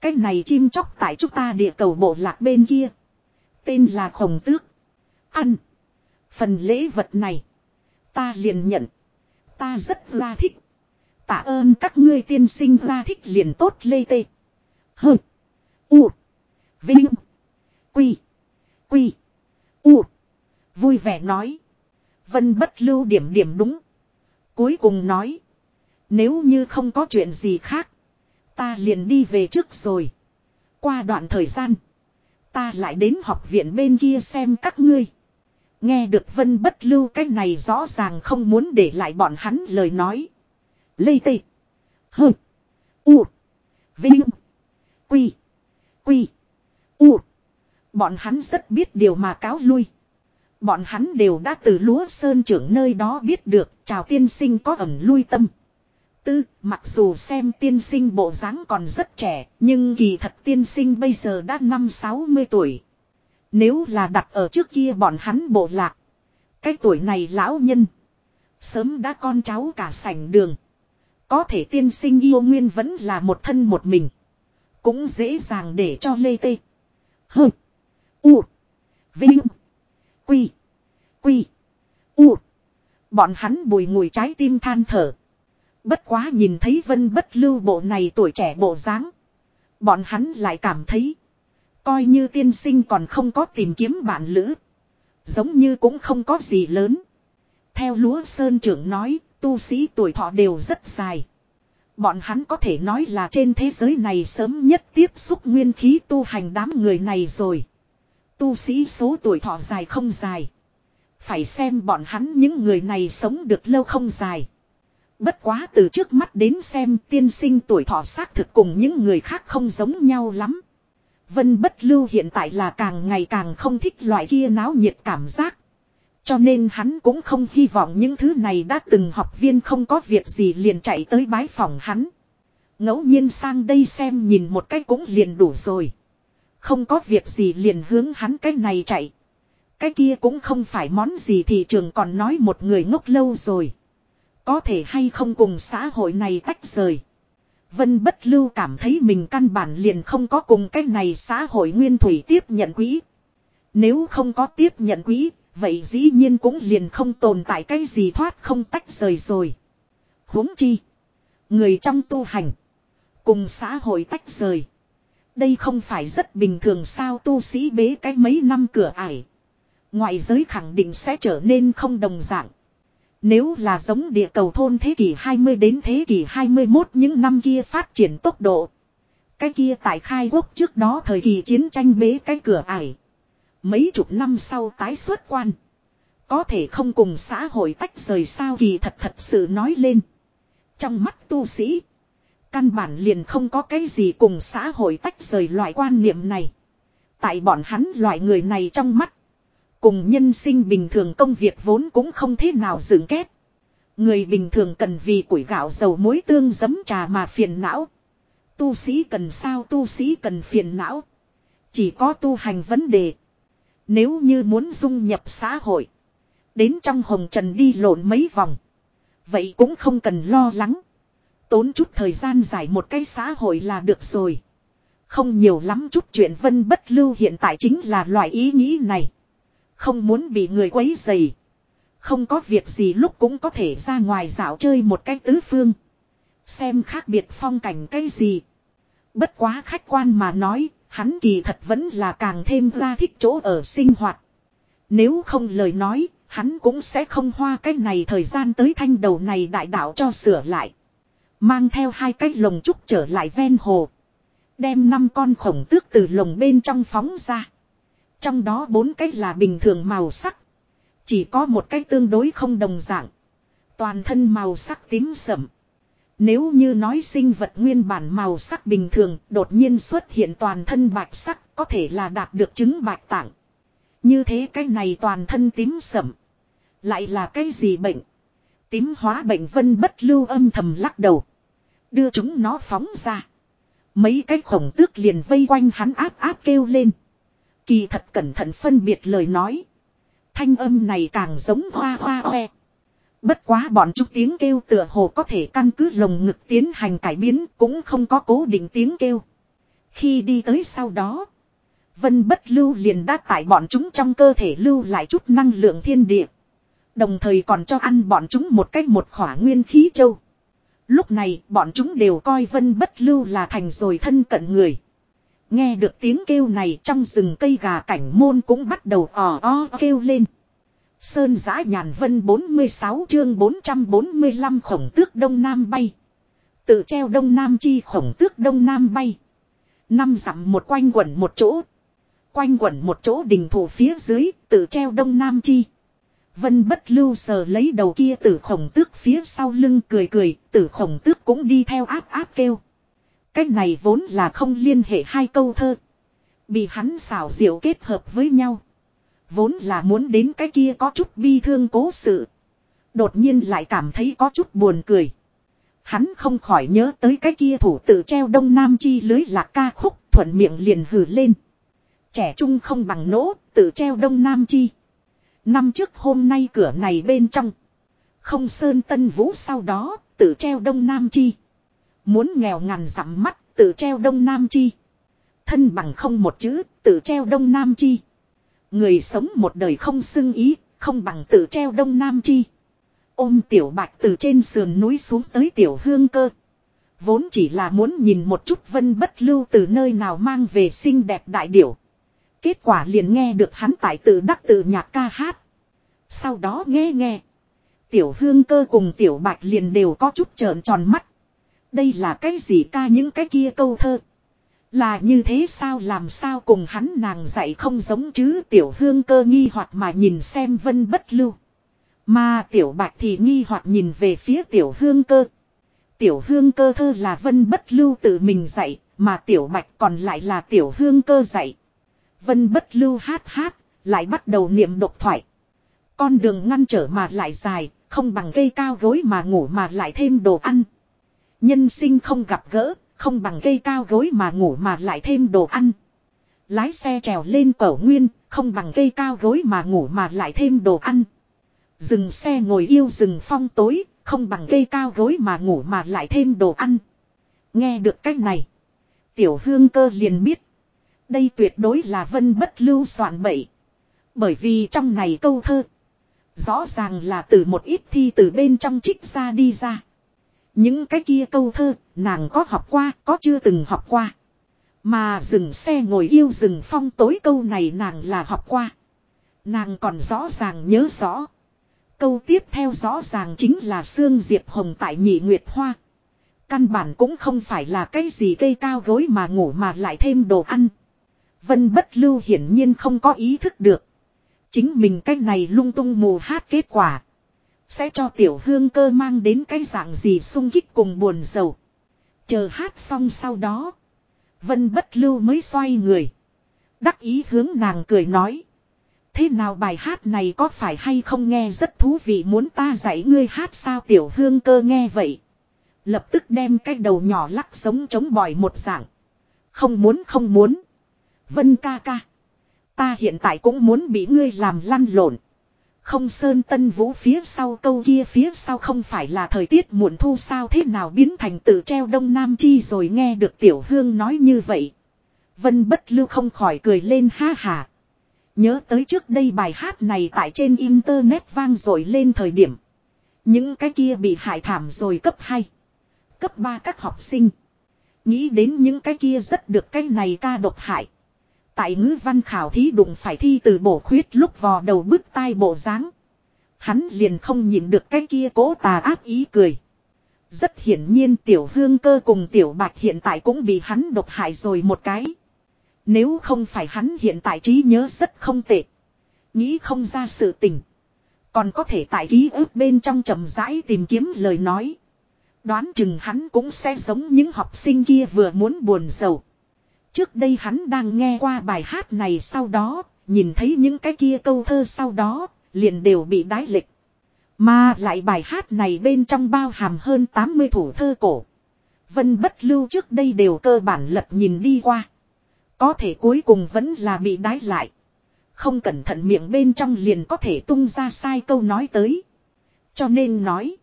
Cái này chim chóc tại chúng ta địa cầu bộ lạc bên kia. Tên là khổng tước. Ăn. Phần lễ vật này. Ta liền nhận. Ta rất là thích. Tạ ơn các ngươi tiên sinh ra thích liền tốt lê tê. hừ U. Vinh. Quy. Quy. U. Vui vẻ nói. Vân bất lưu điểm điểm đúng. Cuối cùng nói. Nếu như không có chuyện gì khác. Ta liền đi về trước rồi. Qua đoạn thời gian. Ta lại đến học viện bên kia xem các ngươi. Nghe được vân bất lưu cái này rõ ràng không muốn để lại bọn hắn lời nói. Lê tê. Hơ. U. Vinh. Quy. Quy. U. Bọn hắn rất biết điều mà cáo lui. Bọn hắn đều đã từ lúa sơn trưởng nơi đó biết được chào tiên sinh có ẩm lui tâm. Tư, mặc dù xem tiên sinh bộ dáng còn rất trẻ, nhưng kỳ thật tiên sinh bây giờ đã năm 60 tuổi. Nếu là đặt ở trước kia bọn hắn bộ lạc. Cái tuổi này lão nhân. Sớm đã con cháu cả sảnh đường. Có thể tiên sinh yêu nguyên vẫn là một thân một mình. Cũng dễ dàng để cho lê tê. Hơ. U. Vinh. Quy. Quy. U. Bọn hắn bùi ngùi trái tim than thở. Bất quá nhìn thấy vân bất lưu bộ này tuổi trẻ bộ dáng Bọn hắn lại cảm thấy. Coi như tiên sinh còn không có tìm kiếm bạn lữ. Giống như cũng không có gì lớn. Theo lúa sơn trưởng nói, tu sĩ tuổi thọ đều rất dài. Bọn hắn có thể nói là trên thế giới này sớm nhất tiếp xúc nguyên khí tu hành đám người này rồi. Tu sĩ số tuổi thọ dài không dài. Phải xem bọn hắn những người này sống được lâu không dài. Bất quá từ trước mắt đến xem tiên sinh tuổi thọ xác thực cùng những người khác không giống nhau lắm. Vân bất lưu hiện tại là càng ngày càng không thích loại kia náo nhiệt cảm giác. Cho nên hắn cũng không hy vọng những thứ này đã từng học viên không có việc gì liền chạy tới bái phòng hắn. ngẫu nhiên sang đây xem nhìn một cách cũng liền đủ rồi. Không có việc gì liền hướng hắn cái này chạy. Cái kia cũng không phải món gì thị trường còn nói một người ngốc lâu rồi. Có thể hay không cùng xã hội này tách rời. Vân bất lưu cảm thấy mình căn bản liền không có cùng cái này xã hội nguyên thủy tiếp nhận quỹ. Nếu không có tiếp nhận quỹ, vậy dĩ nhiên cũng liền không tồn tại cái gì thoát không tách rời rồi. huống chi. Người trong tu hành. Cùng xã hội tách rời. Đây không phải rất bình thường sao tu sĩ bế cái mấy năm cửa ải. Ngoại giới khẳng định sẽ trở nên không đồng dạng. Nếu là giống địa cầu thôn thế kỷ 20 đến thế kỷ 21 những năm kia phát triển tốc độ. Cái kia tại khai quốc trước đó thời kỳ chiến tranh bế cái cửa ải. Mấy chục năm sau tái xuất quan. Có thể không cùng xã hội tách rời sao kỳ thật thật sự nói lên. Trong mắt tu sĩ. Căn bản liền không có cái gì cùng xã hội tách rời loại quan niệm này. Tại bọn hắn loại người này trong mắt. Cùng nhân sinh bình thường công việc vốn cũng không thế nào dựng kết. Người bình thường cần vì củi gạo dầu muối tương giấm trà mà phiền não. Tu sĩ cần sao tu sĩ cần phiền não. Chỉ có tu hành vấn đề. Nếu như muốn dung nhập xã hội. Đến trong hồng trần đi lộn mấy vòng. Vậy cũng không cần lo lắng. Tốn chút thời gian giải một cái xã hội là được rồi. Không nhiều lắm chút chuyện vân bất lưu hiện tại chính là loại ý nghĩ này. Không muốn bị người quấy dày. Không có việc gì lúc cũng có thể ra ngoài dạo chơi một cái tứ phương. Xem khác biệt phong cảnh cái gì. Bất quá khách quan mà nói, hắn kỳ thật vẫn là càng thêm ra thích chỗ ở sinh hoạt. Nếu không lời nói, hắn cũng sẽ không hoa cái này thời gian tới thanh đầu này đại đạo cho sửa lại. Mang theo hai cái lồng trúc trở lại ven hồ. Đem năm con khổng tước từ lồng bên trong phóng ra. Trong đó bốn cái là bình thường màu sắc. Chỉ có một cái tương đối không đồng dạng. Toàn thân màu sắc tím sẫm. Nếu như nói sinh vật nguyên bản màu sắc bình thường, đột nhiên xuất hiện toàn thân bạch sắc, có thể là đạt được chứng bạch tạng. Như thế cái này toàn thân tím sẫm. Lại là cái gì bệnh? Tím hóa bệnh vân bất lưu âm thầm lắc đầu. Đưa chúng nó phóng ra. Mấy cái khổng tước liền vây quanh hắn áp áp kêu lên. Kỳ thật cẩn thận phân biệt lời nói. Thanh âm này càng giống hoa hoa hoe. Bất quá bọn chúng tiếng kêu tựa hồ có thể căn cứ lồng ngực tiến hành cải biến cũng không có cố định tiếng kêu. Khi đi tới sau đó. Vân bất lưu liền đã tại bọn chúng trong cơ thể lưu lại chút năng lượng thiên địa. Đồng thời còn cho ăn bọn chúng một cách một khỏa nguyên khí châu. Lúc này, bọn chúng đều coi vân bất lưu là thành rồi thân cận người. Nghe được tiếng kêu này trong rừng cây gà cảnh môn cũng bắt đầu ò o kêu lên. Sơn giã nhàn vân 46 chương 445 khổng tước đông nam bay. Tự treo đông nam chi khổng tước đông nam bay. Năm dặm một quanh quẩn một chỗ. Quanh quẩn một chỗ đình thủ phía dưới tự treo đông nam chi. Vân bất lưu sờ lấy đầu kia tử khổng tước phía sau lưng cười cười, tử khổng tước cũng đi theo áp áp kêu. Cách này vốn là không liên hệ hai câu thơ. Bị hắn xảo diệu kết hợp với nhau. Vốn là muốn đến cái kia có chút bi thương cố sự. Đột nhiên lại cảm thấy có chút buồn cười. Hắn không khỏi nhớ tới cái kia thủ tự treo đông nam chi lưới lạc ca khúc thuận miệng liền hử lên. Trẻ trung không bằng nỗ, tự treo đông nam chi. Năm trước hôm nay cửa này bên trong. Không sơn tân vũ sau đó, tự treo đông nam chi. Muốn nghèo ngàn dặm mắt, tự treo đông nam chi. Thân bằng không một chữ, tự treo đông nam chi. Người sống một đời không xưng ý, không bằng tự treo đông nam chi. Ôm tiểu bạch từ trên sườn núi xuống tới tiểu hương cơ. Vốn chỉ là muốn nhìn một chút vân bất lưu từ nơi nào mang về xinh đẹp đại điểu. Kết quả liền nghe được hắn tại tự đắc tự nhạc ca hát. Sau đó nghe nghe. Tiểu hương cơ cùng tiểu bạch liền đều có chút trợn tròn mắt. Đây là cái gì ca những cái kia câu thơ. Là như thế sao làm sao cùng hắn nàng dạy không giống chứ tiểu hương cơ nghi hoặc mà nhìn xem vân bất lưu. Mà tiểu bạch thì nghi hoặc nhìn về phía tiểu hương cơ. Tiểu hương cơ thơ là vân bất lưu tự mình dạy, mà tiểu bạch còn lại là tiểu hương cơ dạy. Vân bất lưu hát hát, lại bắt đầu niệm độc thoại. Con đường ngăn trở mà lại dài, không bằng cây cao gối mà ngủ mà lại thêm đồ ăn. Nhân sinh không gặp gỡ, không bằng cây cao gối mà ngủ mà lại thêm đồ ăn. Lái xe trèo lên cổ nguyên, không bằng cây cao gối mà ngủ mà lại thêm đồ ăn. Dừng xe ngồi yêu rừng phong tối, không bằng cây cao gối mà ngủ mà lại thêm đồ ăn. Nghe được cách này. Tiểu hương cơ liền biết. Đây tuyệt đối là vân bất lưu soạn bậy. Bởi vì trong này câu thơ. Rõ ràng là từ một ít thi từ bên trong trích ra đi ra. Những cái kia câu thơ, nàng có học qua, có chưa từng học qua. Mà dừng xe ngồi yêu rừng phong tối câu này nàng là học qua. Nàng còn rõ ràng nhớ rõ. Câu tiếp theo rõ ràng chính là Sương Diệp Hồng tại nhị Nguyệt Hoa. Căn bản cũng không phải là cái gì cây cao gối mà ngủ mà lại thêm đồ ăn. Vân bất lưu hiển nhiên không có ý thức được. Chính mình cách này lung tung mù hát kết quả. Sẽ cho tiểu hương cơ mang đến cái dạng gì sung kích cùng buồn giàu. Chờ hát xong sau đó. Vân bất lưu mới xoay người. Đắc ý hướng nàng cười nói. Thế nào bài hát này có phải hay không nghe rất thú vị muốn ta dạy ngươi hát sao tiểu hương cơ nghe vậy. Lập tức đem cái đầu nhỏ lắc sống chống bòi một dạng. Không muốn không muốn. Vân ca ca. Ta hiện tại cũng muốn bị ngươi làm lăn lộn. Không sơn tân vũ phía sau câu kia phía sau không phải là thời tiết muộn thu sao thế nào biến thành tự treo đông nam chi rồi nghe được tiểu hương nói như vậy. Vân bất lưu không khỏi cười lên ha hà. Nhớ tới trước đây bài hát này tại trên internet vang rồi lên thời điểm. Những cái kia bị hại thảm rồi cấp 2. Cấp 3 các học sinh. Nghĩ đến những cái kia rất được cái này ca độc hại. Tại ngữ văn khảo thí đụng phải thi từ bổ khuyết lúc vò đầu bức tai bộ dáng Hắn liền không nhìn được cái kia cố tà ác ý cười. Rất hiển nhiên tiểu hương cơ cùng tiểu bạch hiện tại cũng bị hắn độc hại rồi một cái. Nếu không phải hắn hiện tại trí nhớ rất không tệ. Nghĩ không ra sự tình. Còn có thể tại ký ức bên trong chậm rãi tìm kiếm lời nói. Đoán chừng hắn cũng sẽ giống những học sinh kia vừa muốn buồn sầu. Trước đây hắn đang nghe qua bài hát này sau đó, nhìn thấy những cái kia câu thơ sau đó, liền đều bị đái lịch. Mà lại bài hát này bên trong bao hàm hơn 80 thủ thơ cổ. Vân bất lưu trước đây đều cơ bản lật nhìn đi qua. Có thể cuối cùng vẫn là bị đái lại. Không cẩn thận miệng bên trong liền có thể tung ra sai câu nói tới. Cho nên nói.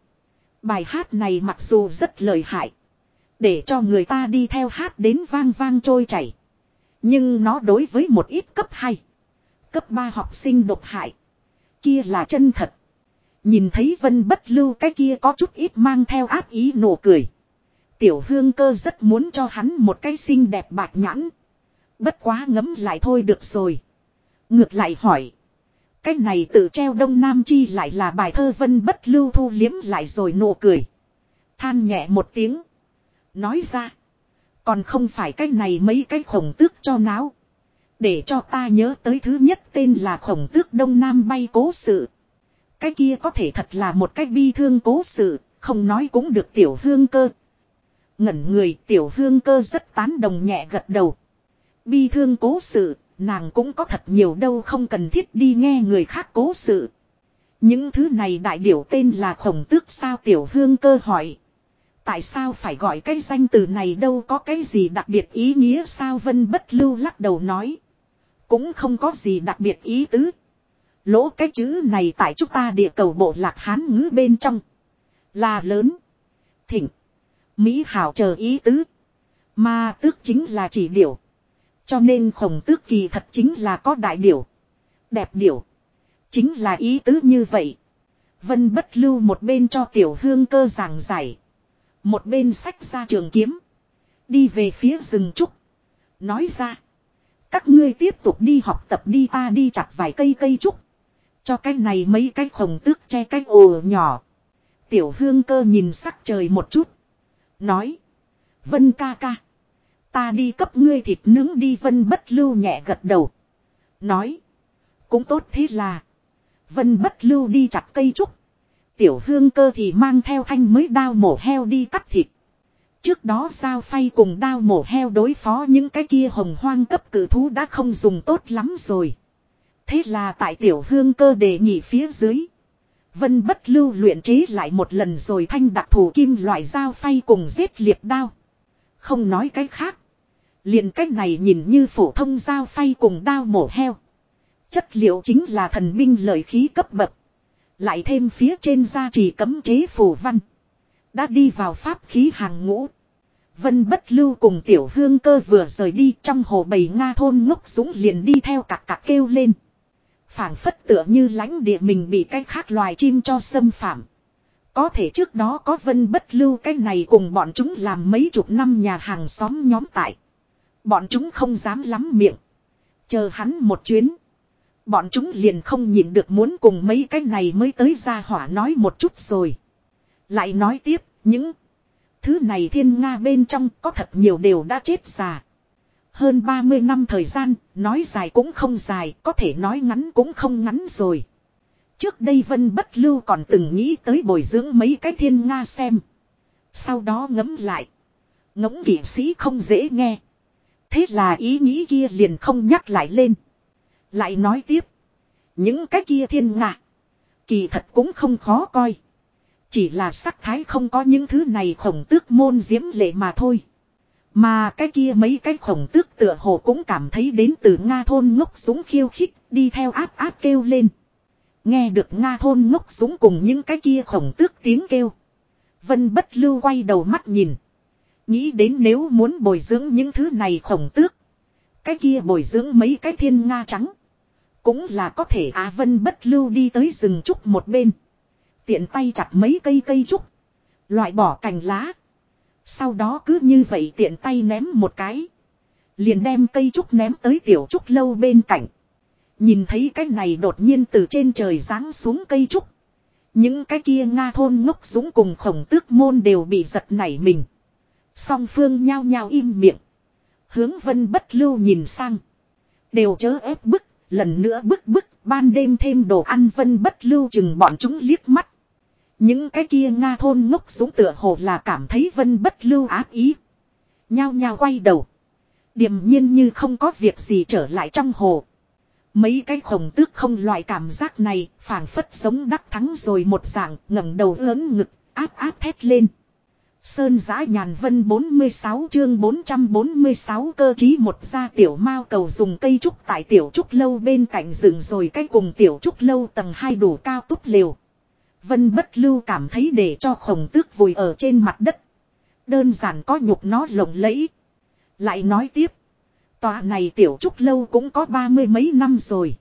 Bài hát này mặc dù rất lời hại. Để cho người ta đi theo hát đến vang vang trôi chảy. Nhưng nó đối với một ít cấp 2. Cấp 3 học sinh độc hại. Kia là chân thật. Nhìn thấy vân bất lưu cái kia có chút ít mang theo áp ý nụ cười. Tiểu hương cơ rất muốn cho hắn một cái xinh đẹp bạc nhãn. Bất quá ngấm lại thôi được rồi. Ngược lại hỏi. Cái này tự treo đông nam chi lại là bài thơ vân bất lưu thu liếm lại rồi nụ cười. Than nhẹ một tiếng. Nói ra. Còn không phải cái này mấy cái khổng tước cho náo. Để cho ta nhớ tới thứ nhất tên là khổng tước đông nam bay cố sự. Cái kia có thể thật là một cái bi thương cố sự, không nói cũng được tiểu hương cơ. Ngẩn người tiểu hương cơ rất tán đồng nhẹ gật đầu. Bi thương cố sự, nàng cũng có thật nhiều đâu không cần thiết đi nghe người khác cố sự. Những thứ này đại biểu tên là khổng tước sao tiểu hương cơ hỏi. Tại sao phải gọi cái danh từ này đâu, có cái gì đặc biệt ý nghĩa sao Vân Bất Lưu lắc đầu nói. Cũng không có gì đặc biệt ý tứ. Lỗ cái chữ này tại chúng ta địa cầu bộ lạc hán ngữ bên trong. Là lớn. Thỉnh. Mỹ hảo chờ ý tứ. Mà tước chính là chỉ điểu. Cho nên khổng tước kỳ thật chính là có đại điểu. Đẹp điểu. Chính là ý tứ như vậy. Vân bất lưu một bên cho tiểu hương cơ giảng giải. Một bên sách ra trường kiếm. Đi về phía rừng trúc. Nói ra. Các ngươi tiếp tục đi học tập đi ta đi chặt vài cây cây trúc. Cho cái này mấy cái khổng tước che cái ồ nhỏ. Tiểu hương cơ nhìn sắc trời một chút. Nói. Vân ca ca. Ta đi cấp ngươi thịt nướng đi vân bất lưu nhẹ gật đầu. Nói. Cũng tốt thế là. Vân bất lưu đi chặt cây trúc. Tiểu hương cơ thì mang theo thanh mới đao mổ heo đi cắt thịt. Trước đó sao phay cùng đao mổ heo đối phó những cái kia hồng hoang cấp cử thú đã không dùng tốt lắm rồi. Thế là tại tiểu hương cơ đề nghị phía dưới. Vân bất lưu luyện chế lại một lần rồi thanh đặc thủ kim loại dao phay cùng giết liệt đao. Không nói cái khác. liền cách này nhìn như phổ thông dao phay cùng đao mổ heo. Chất liệu chính là thần binh lợi khí cấp bậc. Lại thêm phía trên gia trì cấm chế phù văn. Đã đi vào pháp khí hàng ngũ. Vân bất lưu cùng tiểu hương cơ vừa rời đi trong hồ bầy Nga thôn ngốc súng liền đi theo cạc cạc kêu lên phảng phất tựa như lãnh địa mình bị cái khác loài chim cho xâm phạm. Có thể trước đó có vân bất lưu cái này cùng bọn chúng làm mấy chục năm nhà hàng xóm nhóm tại. Bọn chúng không dám lắm miệng. Chờ hắn một chuyến. Bọn chúng liền không nhịn được muốn cùng mấy cái này mới tới ra hỏa nói một chút rồi. Lại nói tiếp, những thứ này thiên Nga bên trong có thật nhiều đều đã chết già. Hơn 30 năm thời gian, nói dài cũng không dài, có thể nói ngắn cũng không ngắn rồi. Trước đây Vân Bất Lưu còn từng nghĩ tới bồi dưỡng mấy cái thiên Nga xem. Sau đó ngấm lại. Ngỗng kỷ sĩ không dễ nghe. Thế là ý nghĩ kia liền không nhắc lại lên. Lại nói tiếp. Những cái kia thiên Nga. Kỳ thật cũng không khó coi. Chỉ là sắc thái không có những thứ này khổng tước môn diễm lệ mà thôi. Mà cái kia mấy cái khổng tước tựa hồ cũng cảm thấy đến từ Nga thôn ngốc súng khiêu khích, đi theo áp áp kêu lên. Nghe được Nga thôn ngốc súng cùng những cái kia khổng tước tiếng kêu. Vân bất lưu quay đầu mắt nhìn. Nghĩ đến nếu muốn bồi dưỡng những thứ này khổng tước. Cái kia bồi dưỡng mấy cái thiên Nga trắng. Cũng là có thể Á Vân bất lưu đi tới rừng trúc một bên. Tiện tay chặt mấy cây cây trúc. Loại bỏ cành lá. Sau đó cứ như vậy tiện tay ném một cái. Liền đem cây trúc ném tới tiểu trúc lâu bên cạnh. Nhìn thấy cái này đột nhiên từ trên trời giáng xuống cây trúc. Những cái kia Nga thôn ngốc dũng cùng khổng tước môn đều bị giật nảy mình. Song phương nhao nhao im miệng. Hướng vân bất lưu nhìn sang. Đều chớ ép bức, lần nữa bức bức, ban đêm thêm đồ ăn vân bất lưu chừng bọn chúng liếc mắt. Những cái kia Nga thôn ngốc xuống tựa hồ là cảm thấy vân bất lưu ác ý. Nhao nhao quay đầu. Điềm nhiên như không có việc gì trở lại trong hồ. Mấy cái khổng tước không loại cảm giác này, phảng phất sống đắc thắng rồi một dạng, ngẩng đầu lớn ngực, áp áp thét lên. Sơn giã nhàn vân 46 chương 446 cơ trí một gia tiểu mao cầu dùng cây trúc tại tiểu trúc lâu bên cạnh rừng rồi cái cùng tiểu trúc lâu tầng hai đủ cao túc liều. Vân bất lưu cảm thấy để cho khổng tước vùi ở trên mặt đất. Đơn giản có nhục nó lộng lẫy. Lại nói tiếp. Tòa này tiểu trúc lâu cũng có ba mươi mấy năm rồi.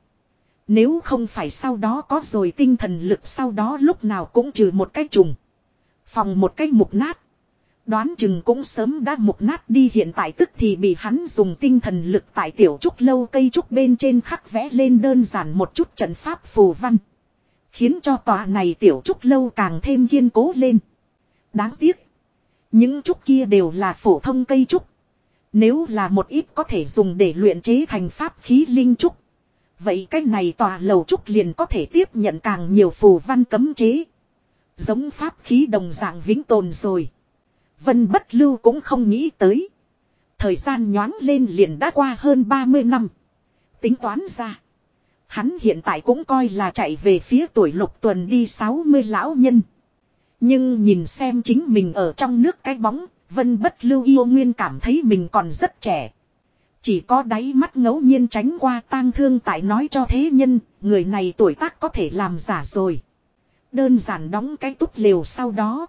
Nếu không phải sau đó có rồi tinh thần lực sau đó lúc nào cũng trừ một cái trùng. Phòng một cái mục nát. Đoán chừng cũng sớm đã mục nát đi, hiện tại tức thì bị hắn dùng tinh thần lực tại tiểu trúc lâu cây trúc bên trên khắc vẽ lên đơn giản một chút trận pháp phù văn. Khiến cho tòa này tiểu trúc lâu càng thêm kiên cố lên. Đáng tiếc. Những trúc kia đều là phổ thông cây trúc. Nếu là một ít có thể dùng để luyện chế thành pháp khí linh trúc. Vậy cái này tòa lầu trúc liền có thể tiếp nhận càng nhiều phù văn cấm chế. Giống pháp khí đồng dạng vĩnh tồn rồi. Vân bất lưu cũng không nghĩ tới. Thời gian nhoáng lên liền đã qua hơn 30 năm. Tính toán ra. Hắn hiện tại cũng coi là chạy về phía tuổi lục tuần đi 60 lão nhân. Nhưng nhìn xem chính mình ở trong nước cái bóng, Vân bất lưu yêu nguyên cảm thấy mình còn rất trẻ. Chỉ có đáy mắt ngẫu nhiên tránh qua tang thương tại nói cho thế nhân, người này tuổi tác có thể làm giả rồi. Đơn giản đóng cái túc liều sau đó.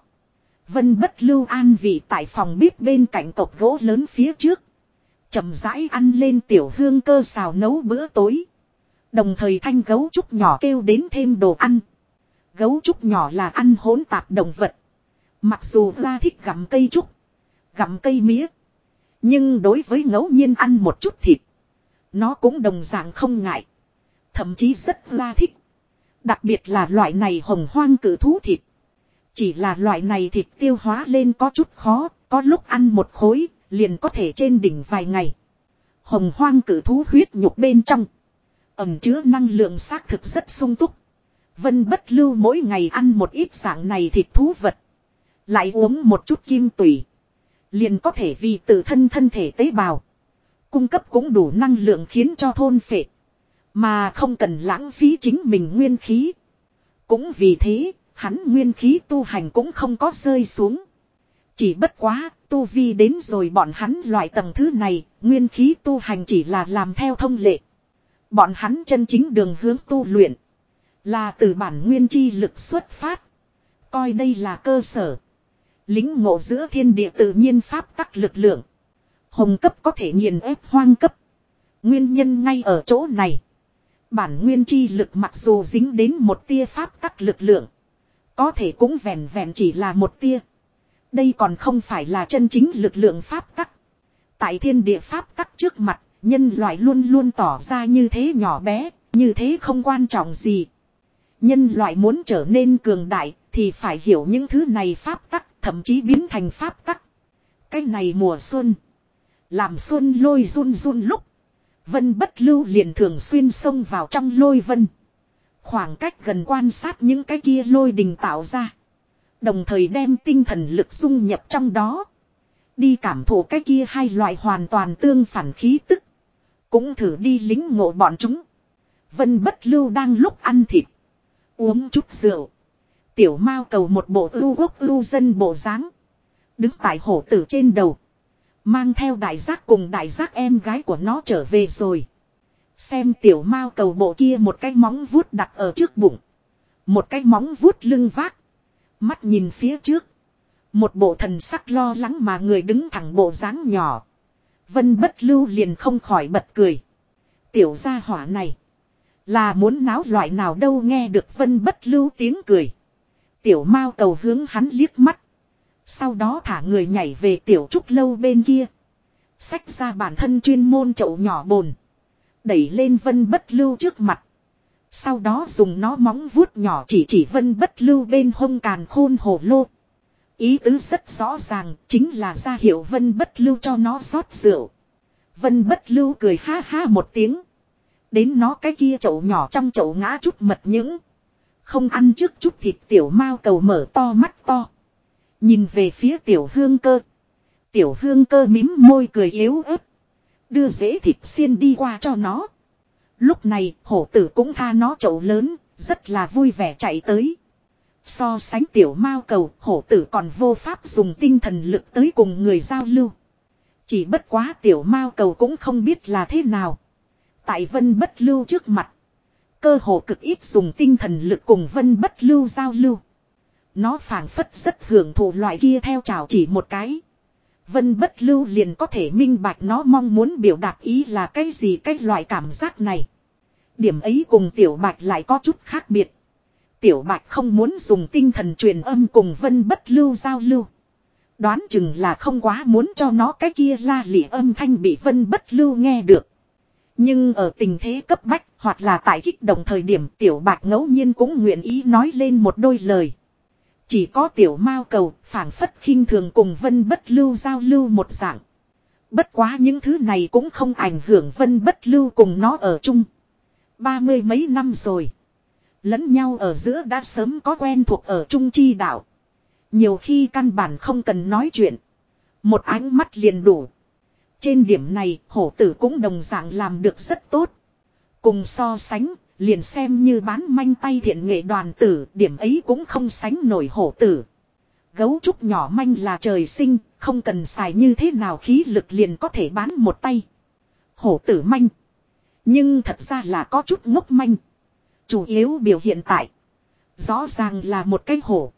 Vân bất lưu an vị tại phòng bếp bên cạnh cột gỗ lớn phía trước. chậm rãi ăn lên tiểu hương cơ xào nấu bữa tối. Đồng thời thanh gấu trúc nhỏ kêu đến thêm đồ ăn. Gấu trúc nhỏ là ăn hỗn tạp động vật. Mặc dù ra thích gặm cây trúc, gặm cây mía. Nhưng đối với ngẫu nhiên ăn một chút thịt. Nó cũng đồng dạng không ngại. Thậm chí rất la thích. Đặc biệt là loại này hồng hoang cử thú thịt. Chỉ là loại này thịt tiêu hóa lên có chút khó, có lúc ăn một khối, liền có thể trên đỉnh vài ngày. Hồng hoang cử thú huyết nhục bên trong. Ẩm chứa năng lượng xác thực rất sung túc. Vân bất lưu mỗi ngày ăn một ít dạng này thịt thú vật. Lại uống một chút kim tủy. Liền có thể vì tự thân thân thể tế bào. Cung cấp cũng đủ năng lượng khiến cho thôn phệ. Mà không cần lãng phí chính mình nguyên khí. Cũng vì thế, hắn nguyên khí tu hành cũng không có rơi xuống. Chỉ bất quá, tu vi đến rồi bọn hắn loại tầng thứ này, nguyên khí tu hành chỉ là làm theo thông lệ. Bọn hắn chân chính đường hướng tu luyện. Là từ bản nguyên chi lực xuất phát. Coi đây là cơ sở. Lính ngộ giữa thiên địa tự nhiên pháp tắc lực lượng. Hồng cấp có thể nghiền ép hoang cấp. Nguyên nhân ngay ở chỗ này. Bản nguyên chi lực mặc dù dính đến một tia pháp tắc lực lượng. Có thể cũng vẹn vẹn chỉ là một tia. Đây còn không phải là chân chính lực lượng pháp tắc. Tại thiên địa pháp tắc trước mặt, nhân loại luôn luôn tỏ ra như thế nhỏ bé, như thế không quan trọng gì. Nhân loại muốn trở nên cường đại, thì phải hiểu những thứ này pháp tắc, thậm chí biến thành pháp tắc. Cái này mùa xuân. Làm xuân lôi run run lúc. Vân bất lưu liền thường xuyên xông vào trong lôi vân. Khoảng cách gần quan sát những cái kia lôi đình tạo ra. Đồng thời đem tinh thần lực dung nhập trong đó. Đi cảm thụ cái kia hai loại hoàn toàn tương phản khí tức. Cũng thử đi lính ngộ bọn chúng. Vân bất lưu đang lúc ăn thịt. Uống chút rượu. Tiểu mao cầu một bộ ưu quốc ưu dân bộ dáng Đứng tại hổ tử trên đầu. Mang theo đại giác cùng đại giác em gái của nó trở về rồi. Xem tiểu mao cầu bộ kia một cái móng vuốt đặt ở trước bụng. Một cái móng vuốt lưng vác. Mắt nhìn phía trước. Một bộ thần sắc lo lắng mà người đứng thẳng bộ dáng nhỏ. Vân bất lưu liền không khỏi bật cười. Tiểu gia hỏa này. Là muốn náo loại nào đâu nghe được vân bất lưu tiếng cười. Tiểu mao cầu hướng hắn liếc mắt. Sau đó thả người nhảy về tiểu trúc lâu bên kia. Xách ra bản thân chuyên môn chậu nhỏ bồn. Đẩy lên vân bất lưu trước mặt. Sau đó dùng nó móng vuốt nhỏ chỉ chỉ vân bất lưu bên hông càn khôn hổ lô. Ý tứ rất rõ ràng, chính là ra hiệu vân bất lưu cho nó rót rượu. Vân bất lưu cười ha ha một tiếng. Đến nó cái kia chậu nhỏ trong chậu ngã chút mật những. Không ăn trước chút thịt tiểu mao cầu mở to mắt to. Nhìn về phía tiểu hương cơ. Tiểu hương cơ mím môi cười yếu ớt. Đưa dễ thịt xiên đi qua cho nó. Lúc này hổ tử cũng tha nó chậu lớn, rất là vui vẻ chạy tới. So sánh tiểu mao cầu, hổ tử còn vô pháp dùng tinh thần lực tới cùng người giao lưu. Chỉ bất quá tiểu mao cầu cũng không biết là thế nào. Tại vân bất lưu trước mặt. Cơ hồ cực ít dùng tinh thần lực cùng vân bất lưu giao lưu. Nó phảng phất rất hưởng thụ loại kia theo chào chỉ một cái. Vân bất lưu liền có thể minh bạch nó mong muốn biểu đạt ý là cái gì cái loại cảm giác này. Điểm ấy cùng tiểu bạch lại có chút khác biệt. Tiểu bạch không muốn dùng tinh thần truyền âm cùng vân bất lưu giao lưu. Đoán chừng là không quá muốn cho nó cái kia la lị âm thanh bị vân bất lưu nghe được. Nhưng ở tình thế cấp bách hoặc là tại kích động thời điểm tiểu bạch ngẫu nhiên cũng nguyện ý nói lên một đôi lời. Chỉ có tiểu mao cầu phảng phất khinh thường cùng vân bất lưu giao lưu một dạng. Bất quá những thứ này cũng không ảnh hưởng vân bất lưu cùng nó ở chung. Ba mươi mấy năm rồi. Lẫn nhau ở giữa đã sớm có quen thuộc ở chung chi đạo. Nhiều khi căn bản không cần nói chuyện. Một ánh mắt liền đủ. Trên điểm này, hổ tử cũng đồng dạng làm được rất tốt. Cùng so sánh, liền xem như bán manh tay thiện nghệ đoàn tử, điểm ấy cũng không sánh nổi hổ tử. gấu trúc nhỏ manh là trời sinh, không cần xài như thế nào khí lực liền có thể bán một tay. Hổ tử manh. Nhưng thật ra là có chút ngốc manh. Chủ yếu biểu hiện tại. Rõ ràng là một cái hổ.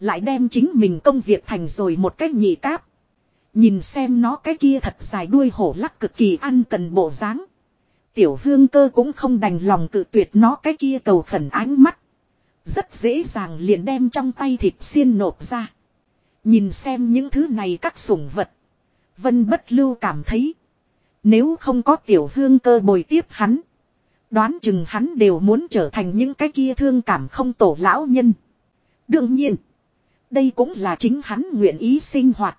Lại đem chính mình công việc thành rồi một cái nhị cáp. Nhìn xem nó cái kia thật dài đuôi hổ lắc cực kỳ ăn cần bộ dáng. Tiểu hương cơ cũng không đành lòng cự tuyệt nó cái kia cầu khẩn ánh mắt. Rất dễ dàng liền đem trong tay thịt xiên nộp ra. Nhìn xem những thứ này các sủng vật. Vân bất lưu cảm thấy. Nếu không có tiểu hương cơ bồi tiếp hắn. Đoán chừng hắn đều muốn trở thành những cái kia thương cảm không tổ lão nhân. Đương nhiên. Đây cũng là chính hắn nguyện ý sinh hoạt.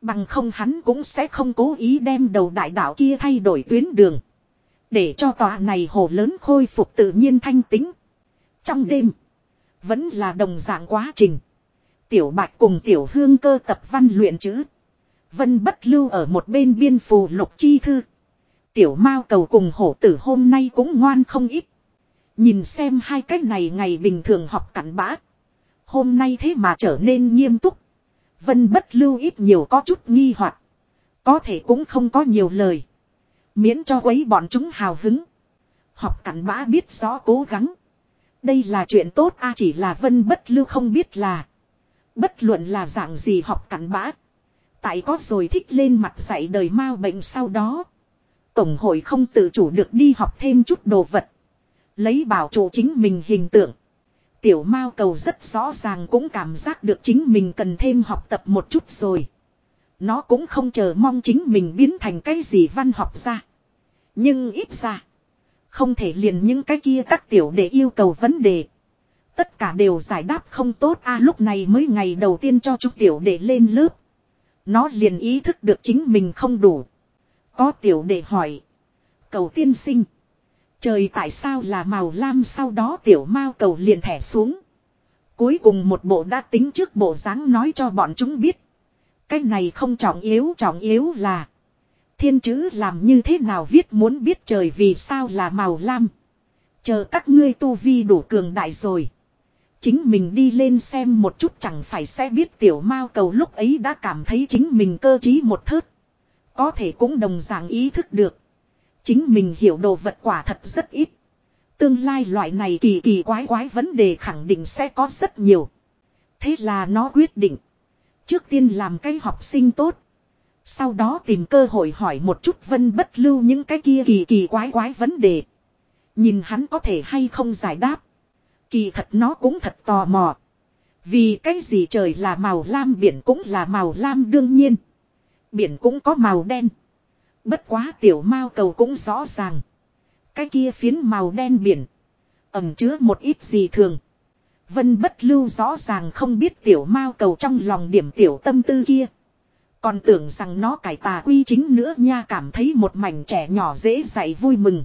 Bằng không hắn cũng sẽ không cố ý đem đầu đại đạo kia thay đổi tuyến đường. Để cho tòa này hồ lớn khôi phục tự nhiên thanh tính. Trong đêm. Vẫn là đồng dạng quá trình. Tiểu bạch cùng tiểu hương cơ tập văn luyện chữ. Vân bất lưu ở một bên biên phù lục chi thư. Tiểu mao cầu cùng hổ tử hôm nay cũng ngoan không ít. Nhìn xem hai cách này ngày bình thường học cặn bã. Hôm nay thế mà trở nên nghiêm túc. Vân bất lưu ít nhiều có chút nghi hoặc Có thể cũng không có nhiều lời. Miễn cho quấy bọn chúng hào hứng. Học cặn bã biết rõ cố gắng. Đây là chuyện tốt, a chỉ là vân bất lưu không biết là. Bất luận là dạng gì học cặn bã. Tại có rồi thích lên mặt dạy đời ma bệnh sau đó. Tổng hội không tự chủ được đi học thêm chút đồ vật. Lấy bảo chủ chính mình hình tượng. Tiểu Mao cầu rất rõ ràng cũng cảm giác được chính mình cần thêm học tập một chút rồi. Nó cũng không chờ mong chính mình biến thành cái gì văn học ra. Nhưng ít ra. Không thể liền những cái kia các tiểu để yêu cầu vấn đề. Tất cả đều giải đáp không tốt a, lúc này mới ngày đầu tiên cho chúng tiểu để lên lớp. Nó liền ý thức được chính mình không đủ. Có tiểu để hỏi. Cầu tiên sinh. Trời tại sao là màu lam sau đó tiểu mao cầu liền thẻ xuống. Cuối cùng một bộ đã tính trước bộ dáng nói cho bọn chúng biết. Cái này không trọng yếu trọng yếu là. Thiên chữ làm như thế nào viết muốn biết trời vì sao là màu lam. Chờ các ngươi tu vi đủ cường đại rồi. Chính mình đi lên xem một chút chẳng phải sẽ biết tiểu mao cầu lúc ấy đã cảm thấy chính mình cơ trí một thớt. Có thể cũng đồng dạng ý thức được. Chính mình hiểu đồ vật quả thật rất ít. Tương lai loại này kỳ kỳ quái quái vấn đề khẳng định sẽ có rất nhiều. Thế là nó quyết định. Trước tiên làm cái học sinh tốt. Sau đó tìm cơ hội hỏi một chút vân bất lưu những cái kia kỳ kỳ quái quái vấn đề. Nhìn hắn có thể hay không giải đáp. Kỳ thật nó cũng thật tò mò. Vì cái gì trời là màu lam, biển cũng là màu lam đương nhiên. Biển cũng có màu đen. Bất quá tiểu mao cầu cũng rõ ràng. Cái kia phiến màu đen biển. Ẩm chứa một ít gì thường. Vân bất lưu rõ ràng không biết tiểu mao cầu trong lòng điểm tiểu tâm tư kia. Còn tưởng rằng nó cải tà quy chính nữa nha cảm thấy một mảnh trẻ nhỏ dễ dạy vui mừng.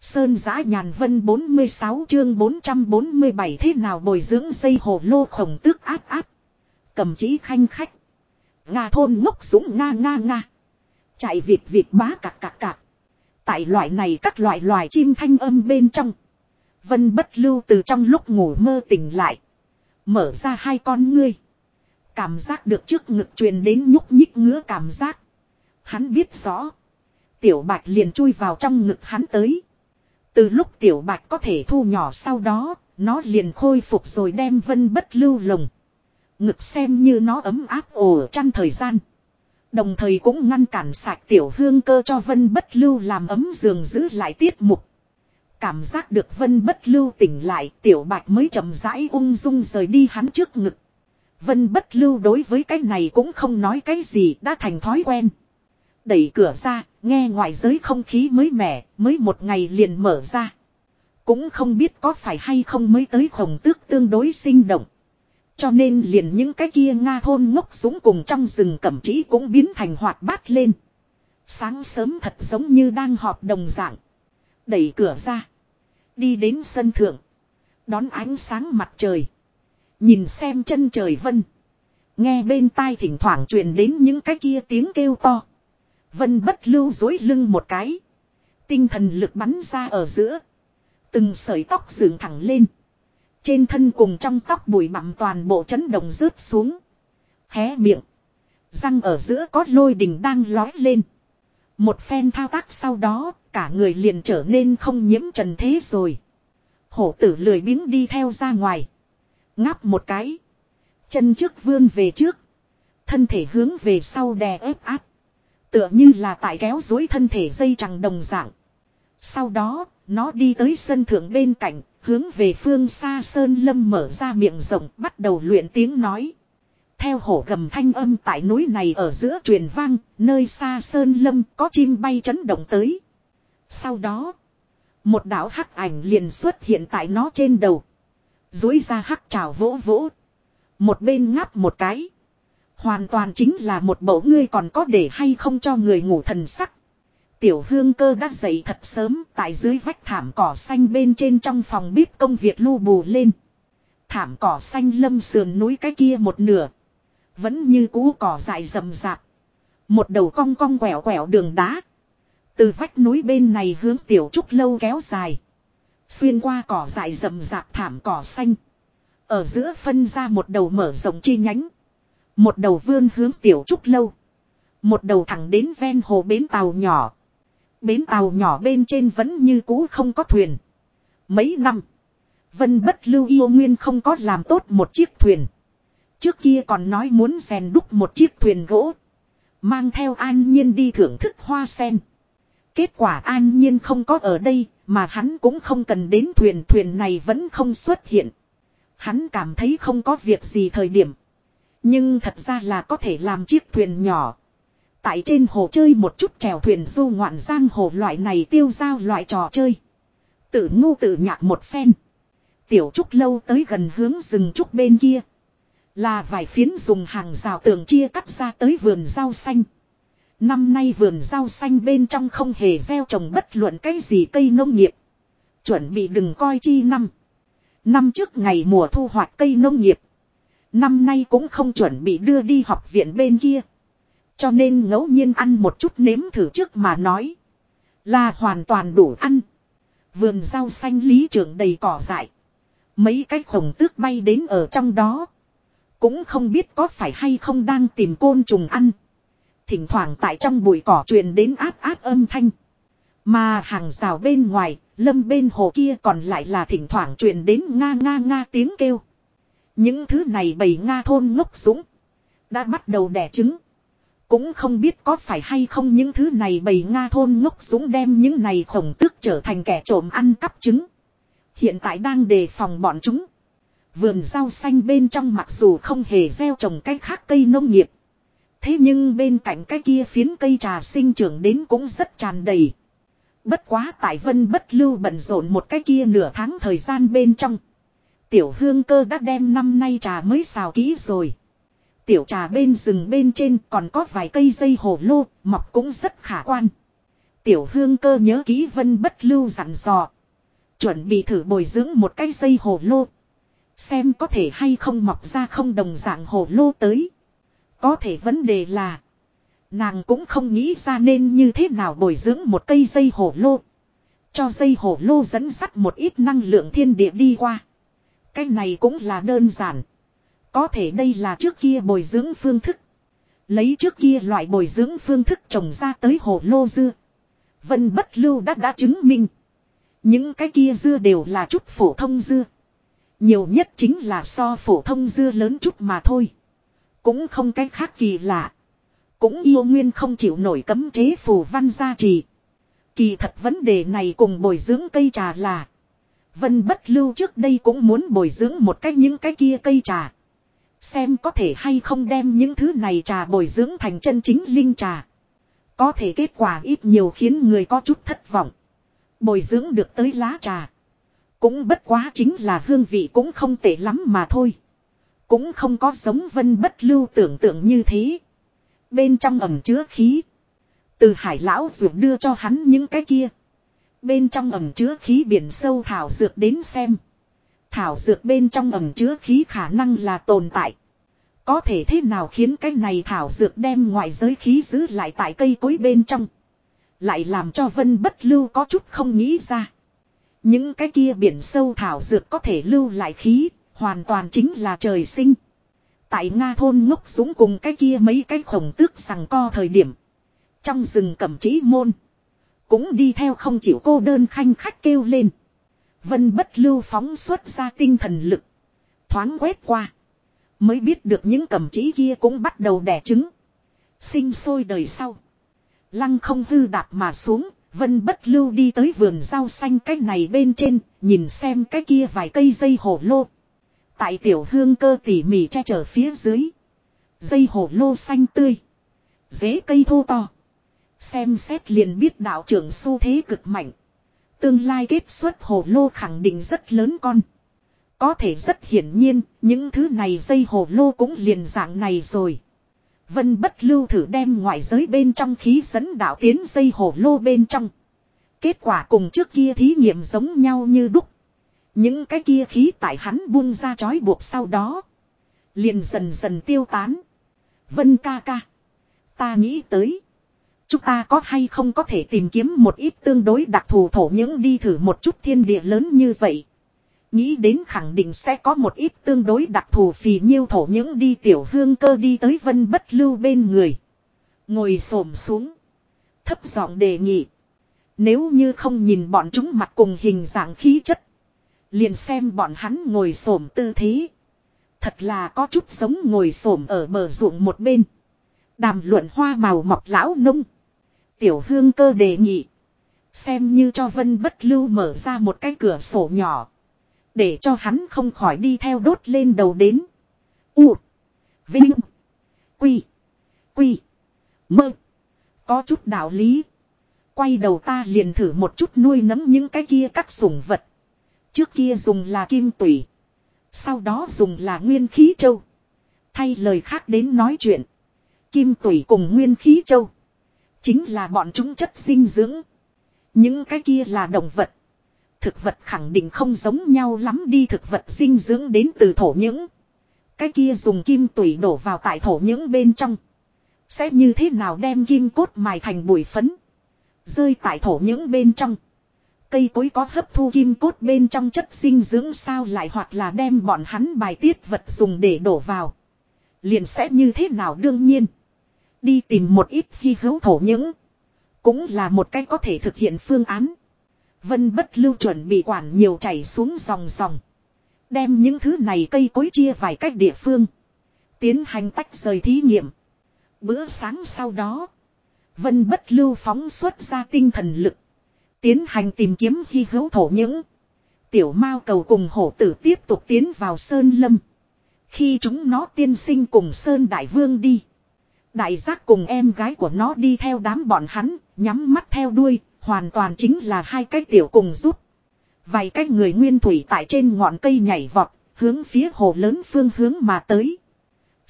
Sơn giã nhàn vân 46 chương 447 thế nào bồi dưỡng xây hồ lô khổng tước áp áp. Cầm chỉ khanh khách. Nga thôn ngốc súng nga nga nga. Chạy việt việt bá cạc cạc cạc. Tại loại này các loại loài chim thanh âm bên trong. Vân bất lưu từ trong lúc ngủ mơ tỉnh lại. Mở ra hai con ngươi. Cảm giác được trước ngực truyền đến nhúc nhích ngứa cảm giác. Hắn biết rõ. Tiểu bạch liền chui vào trong ngực hắn tới. Từ lúc tiểu bạch có thể thu nhỏ sau đó, nó liền khôi phục rồi đem vân bất lưu lồng. Ngực xem như nó ấm áp ổ chăn thời gian. Đồng thời cũng ngăn cản sạch tiểu hương cơ cho vân bất lưu làm ấm giường giữ lại tiết mục. Cảm giác được vân bất lưu tỉnh lại tiểu bạch mới chậm rãi ung dung rời đi hắn trước ngực. Vân bất lưu đối với cái này cũng không nói cái gì đã thành thói quen. Đẩy cửa ra, nghe ngoài giới không khí mới mẻ, mới một ngày liền mở ra. Cũng không biết có phải hay không mới tới khổng tước tương đối sinh động. Cho nên liền những cái kia Nga thôn ngốc súng cùng trong rừng cẩm trĩ cũng biến thành hoạt bát lên. Sáng sớm thật giống như đang họp đồng dạng. Đẩy cửa ra. Đi đến sân thượng. Đón ánh sáng mặt trời. Nhìn xem chân trời vân. Nghe bên tai thỉnh thoảng truyền đến những cái kia tiếng kêu to. Vân bất lưu dối lưng một cái. Tinh thần lực bắn ra ở giữa. Từng sợi tóc dựng thẳng lên. Trên thân cùng trong tóc bụi bặm toàn bộ chấn động rớt xuống. Hé miệng. Răng ở giữa có lôi đình đang lói lên. Một phen thao tác sau đó, cả người liền trở nên không nhiễm trần thế rồi. Hổ tử lười biếng đi theo ra ngoài. Ngáp một cái. Chân trước vươn về trước. Thân thể hướng về sau đè ép áp. Tựa như là tại kéo dối thân thể dây chẳng đồng dạng. Sau đó, nó đi tới sân thượng bên cạnh, hướng về phương xa sơn lâm mở ra miệng rộng bắt đầu luyện tiếng nói. Theo hổ gầm thanh âm tại núi này ở giữa truyền vang, nơi xa sơn lâm có chim bay chấn động tới. Sau đó, một đạo hắc ảnh liền xuất hiện tại nó trên đầu. Dối ra hắc trào vỗ vỗ. Một bên ngáp một cái. Hoàn toàn chính là một bộ ngươi còn có để hay không cho người ngủ thần sắc. Tiểu hương cơ đã dậy thật sớm, tại dưới vách thảm cỏ xanh bên trên trong phòng bếp công việc lu bù lên. Thảm cỏ xanh lâm sườn núi cái kia một nửa. Vẫn như cũ cỏ dại rậm rạp. Một đầu cong cong quẹo quẹo đường đá. Từ vách núi bên này hướng tiểu trúc lâu kéo dài. Xuyên qua cỏ dại rậm rạp thảm cỏ xanh. Ở giữa phân ra một đầu mở rộng chi nhánh. Một đầu vươn hướng tiểu trúc lâu. Một đầu thẳng đến ven hồ bến tàu nhỏ. Bến tàu nhỏ bên trên vẫn như cũ không có thuyền. Mấy năm. Vân bất lưu yêu nguyên không có làm tốt một chiếc thuyền. Trước kia còn nói muốn rèn đúc một chiếc thuyền gỗ. Mang theo an nhiên đi thưởng thức hoa sen. Kết quả an nhiên không có ở đây, mà hắn cũng không cần đến thuyền thuyền này vẫn không xuất hiện. Hắn cảm thấy không có việc gì thời điểm. Nhưng thật ra là có thể làm chiếc thuyền nhỏ. Tại trên hồ chơi một chút trèo thuyền du ngoạn giang hồ loại này tiêu giao loại trò chơi. Tự ngu tự nhạc một phen. Tiểu trúc lâu tới gần hướng rừng trúc bên kia. Là vài phiến dùng hàng rào tường chia cắt ra tới vườn rau xanh. Năm nay vườn rau xanh bên trong không hề gieo trồng bất luận cái gì cây nông nghiệp. Chuẩn bị đừng coi chi năm. Năm trước ngày mùa thu hoạch cây nông nghiệp. Năm nay cũng không chuẩn bị đưa đi học viện bên kia. Cho nên ngẫu nhiên ăn một chút nếm thử trước mà nói. Là hoàn toàn đủ ăn. Vườn rau xanh lý trưởng đầy cỏ dại. Mấy cái khổng tước bay đến ở trong đó. Cũng không biết có phải hay không đang tìm côn trùng ăn. Thỉnh thoảng tại trong bụi cỏ truyền đến áp áp âm thanh. Mà hàng rào bên ngoài, lâm bên hồ kia còn lại là thỉnh thoảng truyền đến nga nga nga tiếng kêu. Những thứ này bầy Nga thôn ngốc súng Đã bắt đầu đẻ trứng. Cũng không biết có phải hay không những thứ này bầy Nga thôn ngốc súng đem những này khổng tước trở thành kẻ trộm ăn cắp trứng. Hiện tại đang đề phòng bọn chúng. Vườn rau xanh bên trong mặc dù không hề gieo trồng cái khác cây nông nghiệp. Thế nhưng bên cạnh cái kia phiến cây trà sinh trưởng đến cũng rất tràn đầy. Bất quá tại vân bất lưu bận rộn một cái kia nửa tháng thời gian bên trong. Tiểu hương cơ đã đem năm nay trà mới xào kỹ rồi. Tiểu trà bên rừng bên trên còn có vài cây dây hồ lô, mọc cũng rất khả quan. Tiểu hương cơ nhớ kỹ vân bất lưu dặn dò. Chuẩn bị thử bồi dưỡng một cây dây hồ lô. Xem có thể hay không mọc ra không đồng dạng hồ lô tới. Có thể vấn đề là. Nàng cũng không nghĩ ra nên như thế nào bồi dưỡng một cây dây hổ lô. Cho dây hổ lô dẫn sắt một ít năng lượng thiên địa đi qua. Cái này cũng là đơn giản. Có thể đây là trước kia bồi dưỡng phương thức. Lấy trước kia loại bồi dưỡng phương thức trồng ra tới hồ lô dưa. Vân bất lưu đã đã chứng minh. Những cái kia dưa đều là chút phổ thông dưa. Nhiều nhất chính là so phổ thông dưa lớn chút mà thôi. Cũng không cái khác kỳ lạ. Cũng yêu nguyên không chịu nổi cấm chế phù văn gia trì. Kỳ thật vấn đề này cùng bồi dưỡng cây trà là. Vân bất lưu trước đây cũng muốn bồi dưỡng một cách những cái kia cây trà. Xem có thể hay không đem những thứ này trà bồi dưỡng thành chân chính linh trà. Có thể kết quả ít nhiều khiến người có chút thất vọng. Bồi dưỡng được tới lá trà. Cũng bất quá chính là hương vị cũng không tệ lắm mà thôi. Cũng không có giống vân bất lưu tưởng tượng như thế. Bên trong ẩm chứa khí. Từ hải lão ruột đưa cho hắn những cái kia. Bên trong ẩm chứa khí biển sâu thảo dược đến xem. Thảo dược bên trong ẩm chứa khí khả năng là tồn tại. Có thể thế nào khiến cái này thảo dược đem ngoại giới khí giữ lại tại cây cối bên trong. Lại làm cho vân bất lưu có chút không nghĩ ra. Những cái kia biển sâu thảo dược có thể lưu lại khí, hoàn toàn chính là trời sinh. Tại Nga thôn ngốc súng cùng cái kia mấy cái khổng tước sằng co thời điểm. Trong rừng cẩm trí môn. Cũng đi theo không chịu cô đơn khanh khách kêu lên. Vân bất lưu phóng xuất ra tinh thần lực. Thoáng quét qua. Mới biết được những cẩm trí kia cũng bắt đầu đẻ trứng. Sinh sôi đời sau. Lăng không hư đạp mà xuống. Vân bất lưu đi tới vườn rau xanh cái này bên trên. Nhìn xem cái kia vài cây dây hổ lô. Tại tiểu hương cơ tỉ mỉ che chở phía dưới. Dây hổ lô xanh tươi. Dế cây thô to. Xem xét liền biết đạo trưởng xu thế cực mạnh. Tương lai kết xuất hồ lô khẳng định rất lớn con. Có thể rất hiển nhiên, những thứ này dây hồ lô cũng liền dạng này rồi. Vân bất lưu thử đem ngoại giới bên trong khí dẫn đạo tiến dây hồ lô bên trong. Kết quả cùng trước kia thí nghiệm giống nhau như đúc. Những cái kia khí tại hắn buông ra chói buộc sau đó. Liền dần dần tiêu tán. Vân ca ca. Ta nghĩ tới. Chúng ta có hay không có thể tìm kiếm một ít tương đối đặc thù thổ những đi thử một chút thiên địa lớn như vậy. Nghĩ đến khẳng định sẽ có một ít tương đối đặc thù phì nhiêu thổ những đi tiểu hương cơ đi tới vân bất lưu bên người. Ngồi xổm xuống. Thấp giọng đề nghị. Nếu như không nhìn bọn chúng mặt cùng hình dạng khí chất. Liền xem bọn hắn ngồi xổm tư thế. Thật là có chút giống ngồi xổm ở bờ ruộng một bên. Đàm luận hoa màu mọc lão nông. Tiểu hương cơ đề nghị. Xem như cho vân bất lưu mở ra một cái cửa sổ nhỏ. Để cho hắn không khỏi đi theo đốt lên đầu đến. U. Vinh. Quy. Quy. Mơ. Có chút đạo lý. Quay đầu ta liền thử một chút nuôi nấng những cái kia các sủng vật. Trước kia dùng là kim tủy. Sau đó dùng là nguyên khí châu. Thay lời khác đến nói chuyện. Kim tủy cùng nguyên khí châu. Chính là bọn chúng chất dinh dưỡng. Những cái kia là động vật. Thực vật khẳng định không giống nhau lắm đi thực vật dinh dưỡng đến từ thổ những. Cái kia dùng kim tủy đổ vào tại thổ những bên trong. Sẽ như thế nào đem kim cốt mài thành bụi phấn. Rơi tại thổ những bên trong. Cây cối có hấp thu kim cốt bên trong chất dinh dưỡng sao lại hoặc là đem bọn hắn bài tiết vật dùng để đổ vào. Liền sẽ như thế nào đương nhiên. Đi tìm một ít khi hữu thổ những. Cũng là một cách có thể thực hiện phương án. Vân bất lưu chuẩn bị quản nhiều chảy xuống dòng dòng. Đem những thứ này cây cối chia vài cách địa phương. Tiến hành tách rời thí nghiệm. Bữa sáng sau đó. Vân bất lưu phóng xuất ra tinh thần lực. Tiến hành tìm kiếm hy hữu thổ những. Tiểu mao cầu cùng hổ tử tiếp tục tiến vào sơn lâm. Khi chúng nó tiên sinh cùng sơn đại vương đi. Đại giác cùng em gái của nó đi theo đám bọn hắn, nhắm mắt theo đuôi, hoàn toàn chính là hai cái tiểu cùng giúp. Vài cái người nguyên thủy tại trên ngọn cây nhảy vọt, hướng phía hồ lớn phương hướng mà tới.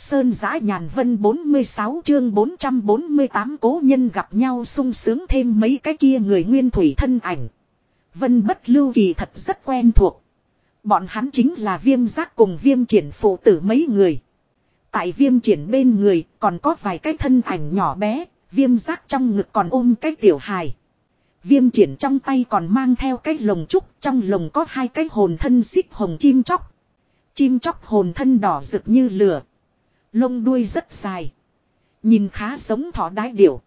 Sơn giã nhàn vân 46 chương 448 cố nhân gặp nhau sung sướng thêm mấy cái kia người nguyên thủy thân ảnh. Vân bất lưu kỳ thật rất quen thuộc. Bọn hắn chính là viêm giác cùng viêm triển phụ tử mấy người. Tại viêm triển bên người còn có vài cái thân ảnh nhỏ bé, viêm giác trong ngực còn ôm cái tiểu hài. Viêm triển trong tay còn mang theo cái lồng trúc, trong lồng có hai cái hồn thân xích hồng chim chóc. Chim chóc hồn thân đỏ rực như lửa. Lông đuôi rất dài. Nhìn khá giống thỏ đái điểu.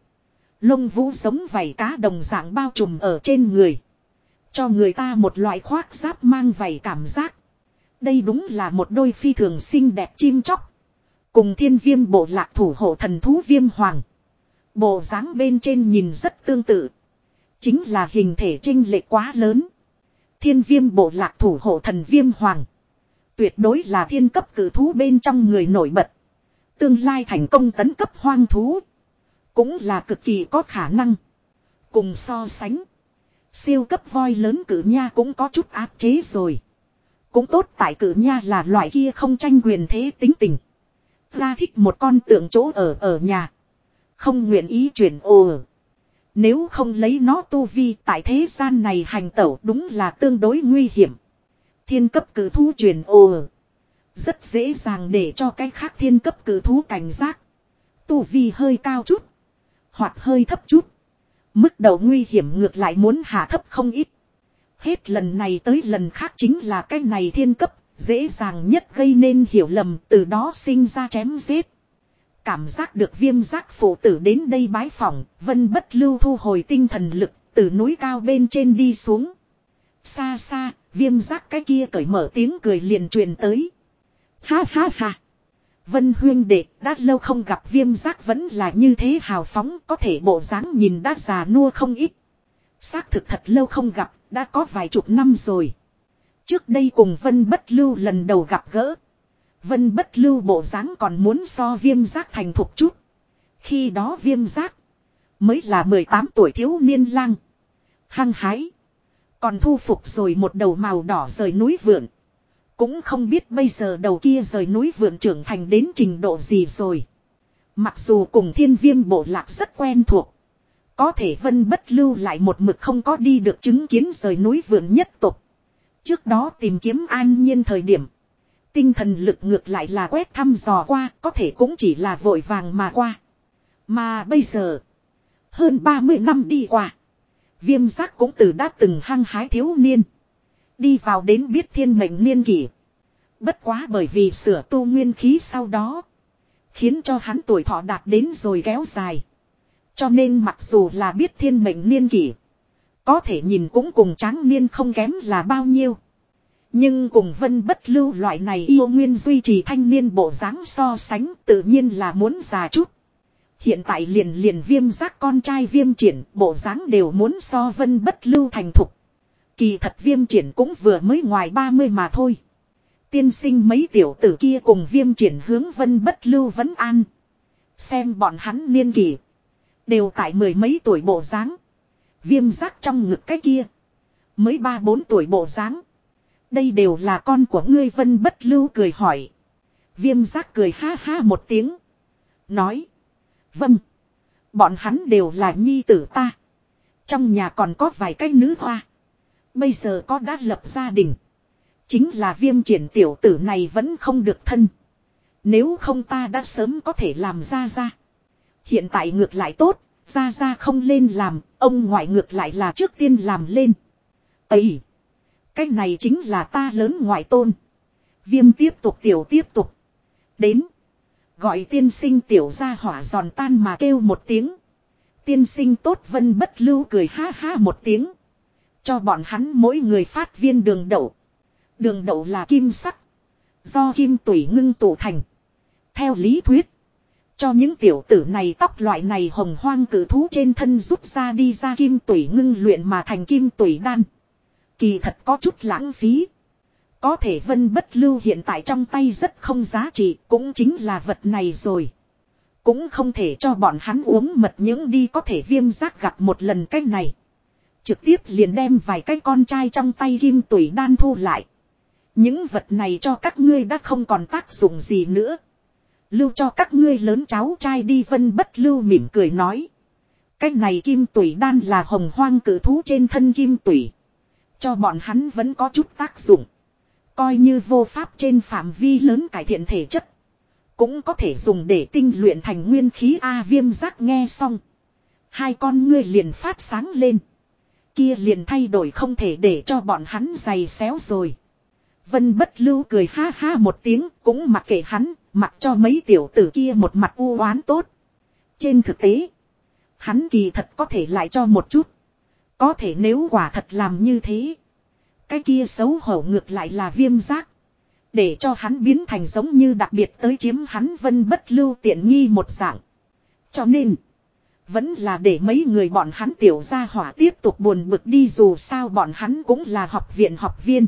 Lông vũ giống vảy cá đồng dạng bao trùm ở trên người. Cho người ta một loại khoác giáp mang vảy cảm giác. Đây đúng là một đôi phi thường xinh đẹp chim chóc. Cùng thiên viêm bộ lạc thủ hộ thần thú viêm hoàng. Bộ dáng bên trên nhìn rất tương tự. Chính là hình thể trinh lệ quá lớn. Thiên viêm bộ lạc thủ hộ thần viêm hoàng. Tuyệt đối là thiên cấp cử thú bên trong người nổi bật. Tương lai thành công tấn cấp hoang thú. Cũng là cực kỳ có khả năng. Cùng so sánh. Siêu cấp voi lớn cử nha cũng có chút áp chế rồi. Cũng tốt tại cử nha là loại kia không tranh quyền thế tính tình. Ra thích một con tượng chỗ ở ở nhà. Không nguyện ý chuyển ồ. Nếu không lấy nó tu vi tại thế gian này hành tẩu đúng là tương đối nguy hiểm. Thiên cấp cử thú chuyển ồ. Rất dễ dàng để cho cái khác thiên cấp cử thú cảnh giác. Tu vi hơi cao chút. Hoặc hơi thấp chút. Mức độ nguy hiểm ngược lại muốn hạ thấp không ít. Hết lần này tới lần khác chính là cái này thiên cấp, dễ dàng nhất gây nên hiểu lầm từ đó sinh ra chém giết. Cảm giác được viêm giác phụ tử đến đây bái phỏng, vân bất lưu thu hồi tinh thần lực, từ núi cao bên trên đi xuống. Xa xa, viêm giác cái kia cởi mở tiếng cười liền truyền tới. Ha ha ha. Vân huyên đệ đã lâu không gặp viêm giác vẫn là như thế hào phóng có thể bộ dáng nhìn đã già nua không ít. Xác thực thật lâu không gặp, đã có vài chục năm rồi. Trước đây cùng Vân Bất Lưu lần đầu gặp gỡ. Vân Bất Lưu bộ dáng còn muốn so viêm giác thành thục chút. Khi đó viêm giác mới là 18 tuổi thiếu niên lang. Hăng hái. Còn thu phục rồi một đầu màu đỏ rời núi vượn. Cũng không biết bây giờ đầu kia rời núi vượn trưởng thành đến trình độ gì rồi. Mặc dù cùng thiên viêm bộ lạc rất quen thuộc. Có thể vân bất lưu lại một mực không có đi được chứng kiến rời núi vượn nhất tục. Trước đó tìm kiếm an nhiên thời điểm. Tinh thần lực ngược lại là quét thăm dò qua, có thể cũng chỉ là vội vàng mà qua. Mà bây giờ, hơn 30 năm đi qua. Viêm giác cũng từ đã từng hăng hái thiếu niên. Đi vào đến biết thiên mệnh niên kỷ. Bất quá bởi vì sửa tu nguyên khí sau đó. Khiến cho hắn tuổi thọ đạt đến rồi kéo dài. Cho nên mặc dù là biết thiên mệnh niên kỷ. Có thể nhìn cũng cùng tráng niên không kém là bao nhiêu. Nhưng cùng vân bất lưu loại này yêu nguyên duy trì thanh niên bộ dáng so sánh tự nhiên là muốn già chút. Hiện tại liền liền viêm giác con trai viêm triển, bộ dáng đều muốn so vân bất lưu thành thục. Kỳ thật viêm triển cũng vừa mới ngoài 30 mà thôi. Tiên sinh mấy tiểu tử kia cùng viêm triển hướng vân bất lưu vấn an. Xem bọn hắn niên kỳ. Đều tại mười mấy tuổi bộ dáng Viêm giác trong ngực cái kia. Mới ba bốn tuổi bộ dáng Đây đều là con của ngươi vân bất lưu cười hỏi. Viêm giác cười ha ha một tiếng. Nói. Vâng. Bọn hắn đều là nhi tử ta. Trong nhà còn có vài cái nữ hoa. Bây giờ có đã lập gia đình. Chính là viêm triển tiểu tử này vẫn không được thân. Nếu không ta đã sớm có thể làm ra ra. Hiện tại ngược lại tốt, ra ra không lên làm, ông ngoại ngược lại là trước tiên làm lên. Ấy! Cái này chính là ta lớn ngoại tôn. Viêm tiếp tục tiểu tiếp tục. Đến. Gọi tiên sinh tiểu ra hỏa giòn tan mà kêu một tiếng. Tiên sinh tốt vân bất lưu cười ha ha một tiếng. Cho bọn hắn mỗi người phát viên đường đậu. Đường đậu là kim sắc. Do kim tủy ngưng tụ thành. Theo lý thuyết. Cho những tiểu tử này tóc loại này hồng hoang cử thú trên thân rút ra đi ra kim tủy ngưng luyện mà thành kim tủy đan. Kỳ thật có chút lãng phí. Có thể vân bất lưu hiện tại trong tay rất không giá trị, cũng chính là vật này rồi. Cũng không thể cho bọn hắn uống mật những đi có thể viêm giác gặp một lần cách này. Trực tiếp liền đem vài cái con trai trong tay kim tủy đan thu lại. Những vật này cho các ngươi đã không còn tác dụng gì nữa. Lưu cho các ngươi lớn cháu trai đi vân bất lưu mỉm cười nói. Cái này kim tủy đan là hồng hoang cử thú trên thân kim tủy. Cho bọn hắn vẫn có chút tác dụng. Coi như vô pháp trên phạm vi lớn cải thiện thể chất. Cũng có thể dùng để tinh luyện thành nguyên khí A viêm giác nghe xong. Hai con ngươi liền phát sáng lên. Kia liền thay đổi không thể để cho bọn hắn giày xéo rồi. Vân bất lưu cười ha ha một tiếng cũng mặc kệ hắn, mặc cho mấy tiểu tử kia một mặt u oán tốt. Trên thực tế, hắn kỳ thật có thể lại cho một chút. Có thể nếu quả thật làm như thế. Cái kia xấu hổ ngược lại là viêm giác. Để cho hắn biến thành giống như đặc biệt tới chiếm hắn vân bất lưu tiện nghi một dạng. Cho nên, vẫn là để mấy người bọn hắn tiểu gia hỏa tiếp tục buồn bực đi dù sao bọn hắn cũng là học viện học viên.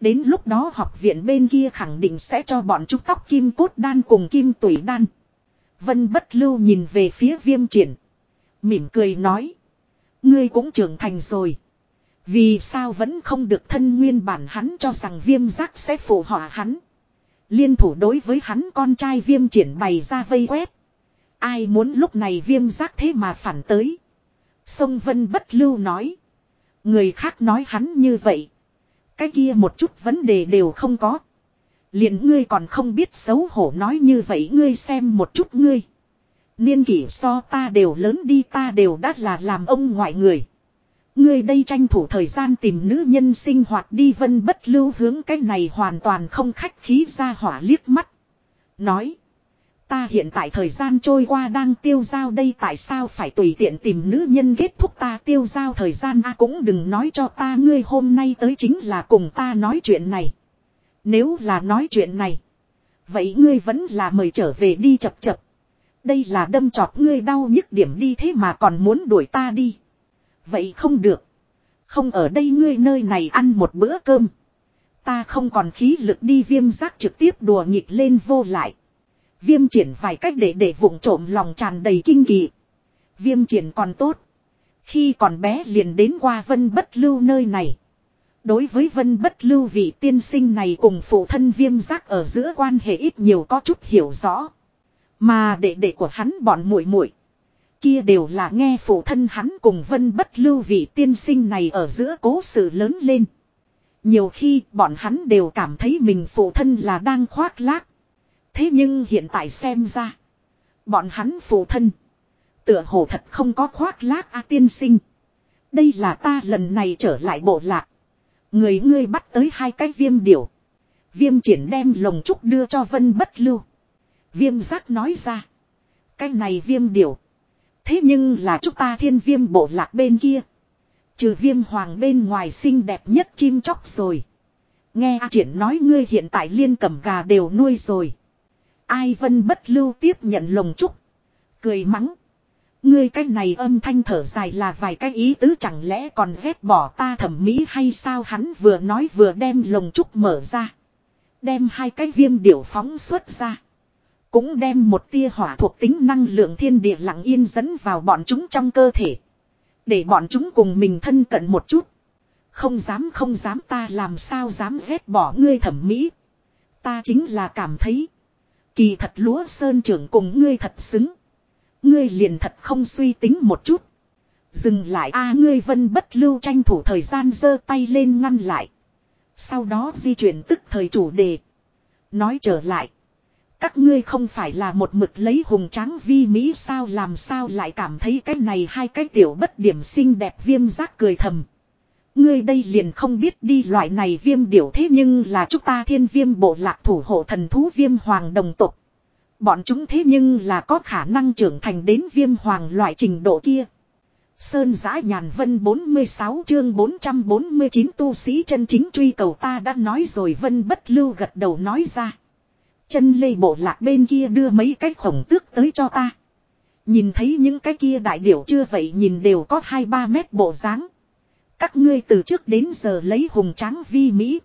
Đến lúc đó học viện bên kia khẳng định sẽ cho bọn chúng tóc kim cốt đan cùng kim tủy đan. Vân bất lưu nhìn về phía viêm triển. Mỉm cười nói. Ngươi cũng trưởng thành rồi. Vì sao vẫn không được thân nguyên bản hắn cho rằng viêm giác sẽ phụ họa hắn. Liên thủ đối với hắn con trai viêm triển bày ra vây quét. Ai muốn lúc này viêm giác thế mà phản tới. Sông Vân bất lưu nói. Người khác nói hắn như vậy. Cái kia một chút vấn đề đều không có. liền ngươi còn không biết xấu hổ nói như vậy ngươi xem một chút ngươi. Niên kỷ so ta đều lớn đi ta đều đã là làm ông ngoại người. Ngươi đây tranh thủ thời gian tìm nữ nhân sinh hoạt đi vân bất lưu hướng cái này hoàn toàn không khách khí ra hỏa liếc mắt. Nói. Ta hiện tại thời gian trôi qua đang tiêu giao đây, tại sao phải tùy tiện tìm nữ nhân kết thúc ta tiêu giao thời gian a, cũng đừng nói cho ta, ngươi hôm nay tới chính là cùng ta nói chuyện này. Nếu là nói chuyện này. Vậy ngươi vẫn là mời trở về đi chập chập. Đây là đâm chọt ngươi đau nhức điểm đi thế mà còn muốn đuổi ta đi. Vậy không được. Không ở đây ngươi nơi này ăn một bữa cơm. Ta không còn khí lực đi viêm giác trực tiếp đùa nghịch lên vô lại. Viêm triển vài cách để để vụng trộm lòng tràn đầy kinh kỳ. Viêm triển còn tốt. Khi còn bé liền đến qua vân bất lưu nơi này. Đối với vân bất lưu vị tiên sinh này cùng phụ thân viêm giác ở giữa quan hệ ít nhiều có chút hiểu rõ. Mà đệ đệ của hắn bọn muội muội, kia đều là nghe phụ thân hắn cùng vân bất lưu vị tiên sinh này ở giữa cố sự lớn lên. Nhiều khi bọn hắn đều cảm thấy mình phụ thân là đang khoác lác. Thế nhưng hiện tại xem ra. Bọn hắn phụ thân. Tựa hồ thật không có khoác lác a tiên sinh. Đây là ta lần này trở lại bộ lạc. Người ngươi bắt tới hai cái viêm điểu. Viêm triển đem lồng trúc đưa cho vân bất lưu. Viêm giác nói ra. Cái này viêm điểu. Thế nhưng là chúng ta thiên viêm bộ lạc bên kia. Trừ viêm hoàng bên ngoài xinh đẹp nhất chim chóc rồi. Nghe A triển nói ngươi hiện tại liên cầm gà đều nuôi rồi. Ai vân bất lưu tiếp nhận lồng trúc. Cười mắng. Ngươi cái này âm thanh thở dài là vài cái ý tứ chẳng lẽ còn ghét bỏ ta thẩm mỹ hay sao hắn vừa nói vừa đem lồng trúc mở ra. Đem hai cái viêm điểu phóng xuất ra. Cũng đem một tia hỏa thuộc tính năng lượng thiên địa lặng yên dẫn vào bọn chúng trong cơ thể. Để bọn chúng cùng mình thân cận một chút. Không dám không dám, ta làm sao dám ghét bỏ ngươi thẩm mỹ. Ta chính là cảm thấy. Kỳ thật lúa sơn trưởng cùng ngươi thật xứng. Ngươi liền thật không suy tính một chút. Dừng lại a, ngươi vân bất lưu tranh thủ thời gian giơ tay lên ngăn lại. Sau đó di chuyển tức thời chủ đề. Nói trở lại. Các ngươi không phải là một mực lấy hùng tráng vi Mỹ sao, làm sao lại cảm thấy cái này hai cái tiểu bất điểm xinh đẹp viêm giác cười thầm. Ngươi đây liền không biết đi loại này viêm điểu thế nhưng là chúng ta thiên viêm bộ lạc thủ hộ thần thú viêm hoàng đồng tục. Bọn chúng thế nhưng là có khả năng trưởng thành đến viêm hoàng loại trình độ kia. Sơn giã nhàn vân 46 chương 449 tu sĩ chân chính truy cầu ta đã nói rồi vân bất lưu gật đầu nói ra. Chân lê bộ lạc bên kia đưa mấy cái khổng tước tới cho ta. Nhìn thấy những cái kia đại điểu chưa vậy nhìn đều có 2-3 mét bộ dáng. Các ngươi từ trước đến giờ lấy hùng tráng vi Mỹ.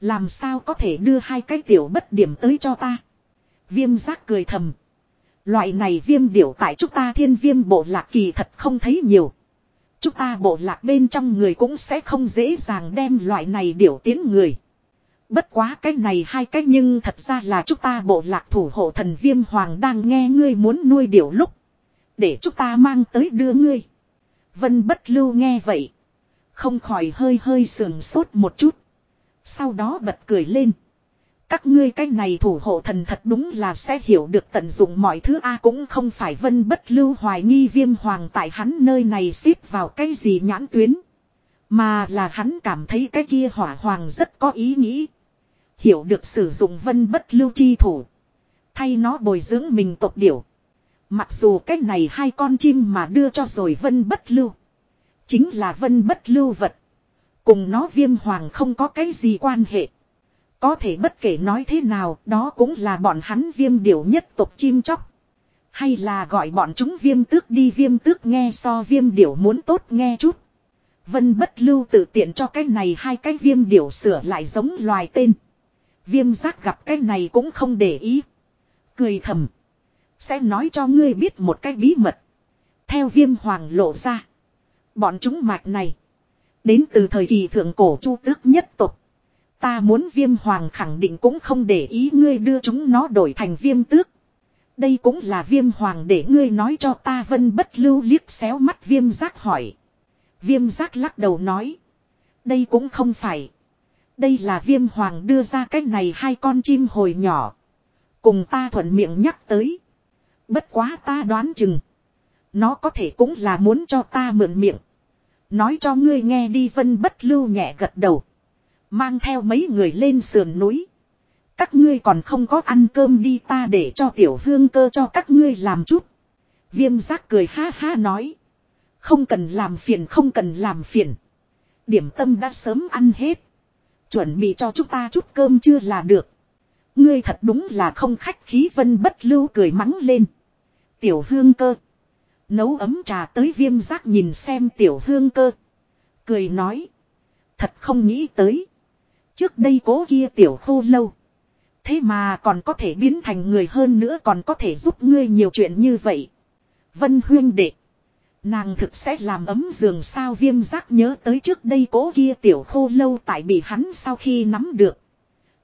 Làm sao có thể đưa hai cái tiểu bất điểm tới cho ta. Viêm giác cười thầm. Loại này viêm điểu tại chúng ta thiên viêm bộ lạc kỳ thật không thấy nhiều. Chúng ta bộ lạc bên trong người cũng sẽ không dễ dàng đem loại này điểu tiến người. Bất quá cái này hai cái nhưng thật ra là chúng ta bộ lạc thủ hộ thần viêm hoàng đang nghe ngươi muốn nuôi điểu lúc. Để chúng ta mang tới đưa ngươi. Vân bất lưu nghe vậy. Không khỏi hơi hơi sườn sốt một chút. Sau đó bật cười lên. Các ngươi cái này thủ hộ thần thật đúng là sẽ hiểu được tận dụng mọi thứ A cũng không phải vân bất lưu hoài nghi viêm hoàng tại hắn nơi này xếp vào cái gì nhãn tuyến. Mà là hắn cảm thấy cái kia hỏa hoàng rất có ý nghĩ. Hiểu được sử dụng vân bất lưu chi thủ. Thay nó bồi dưỡng mình tộc điểu. Mặc dù cái này hai con chim mà đưa cho rồi vân bất lưu. Chính là vân bất lưu vật. Cùng nó viêm hoàng không có cái gì quan hệ. Có thể bất kể nói thế nào, đó cũng là bọn hắn viêm điều nhất tộc chim chóc. Hay là gọi bọn chúng viêm tước đi viêm tước nghe so viêm điểu muốn tốt nghe chút. Vân bất lưu tự tiện cho cái này hai cái viêm điểu sửa lại giống loài tên. Viêm giác gặp cái này cũng không để ý. Cười thầm. Sẽ nói cho ngươi biết một cái bí mật. Theo viêm hoàng lộ ra. Bọn chúng mạch này. Đến từ thời kỳ thượng cổ chu tước nhất tục. Ta muốn viêm hoàng khẳng định cũng không để ý ngươi đưa chúng nó đổi thành viêm tước. Đây cũng là viêm hoàng để ngươi nói cho ta vân bất lưu liếc xéo mắt viêm giác hỏi. Viêm giác lắc đầu nói. Đây cũng không phải. Đây là viêm hoàng đưa ra cách này hai con chim hồi nhỏ. Cùng ta thuận miệng nhắc tới. Bất quá ta đoán chừng. Nó có thể cũng là muốn cho ta mượn miệng. Nói cho ngươi nghe đi, vân bất lưu nhẹ gật đầu. Mang theo mấy người lên sườn núi. Các ngươi còn không có ăn cơm đi, ta để cho tiểu hương cơ cho các ngươi làm chút. Viêm giác cười ha ha nói. Không cần làm phiền, không cần làm phiền. Điểm tâm đã sớm ăn hết. Chuẩn bị cho chúng ta chút cơm chưa là được. Ngươi thật đúng là không khách khí, vân bất lưu cười mắng lên. Tiểu hương cơ. Nấu ấm trà tới viêm giác nhìn xem tiểu hương cơ. Cười nói. Thật không nghĩ tới. Trước đây cố kia tiểu khô lâu. Thế mà còn có thể biến thành người hơn nữa còn có thể giúp ngươi nhiều chuyện như vậy. Vân huyên đệ. Nàng thực sẽ làm ấm giường sao viêm giác nhớ tới trước đây cố kia tiểu khô lâu tại bị hắn sau khi nắm được.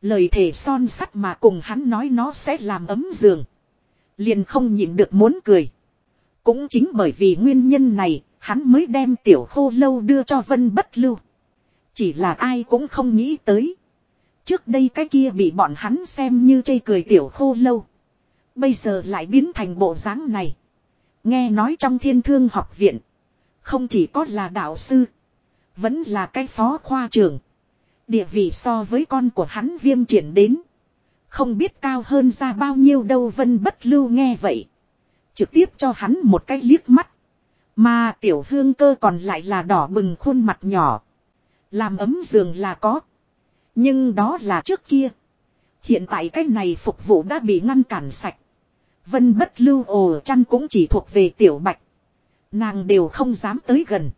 Lời thể son sắt mà cùng hắn nói nó sẽ làm ấm giường. Liền không nhịn được muốn cười. Cũng chính bởi vì nguyên nhân này, hắn mới đem tiểu khô lâu đưa cho vân bất lưu. Chỉ là ai cũng không nghĩ tới. Trước đây cái kia bị bọn hắn xem như chây cười tiểu khô lâu. Bây giờ lại biến thành bộ dáng này. Nghe nói trong thiên thương học viện. Không chỉ có là đạo sư. Vẫn là cái phó khoa trưởng. Địa vị so với con của hắn viêm triển đến. Không biết cao hơn ra bao nhiêu đâu vân bất lưu nghe vậy. Trực tiếp cho hắn một cái liếc mắt. Mà tiểu hương cơ còn lại là đỏ bừng khuôn mặt nhỏ. Làm ấm giường là có. Nhưng đó là trước kia. Hiện tại cái này phục vụ đã bị ngăn cản sạch. Vân bất lưu ồ chăn cũng chỉ thuộc về tiểu bạch. Nàng đều không dám tới gần.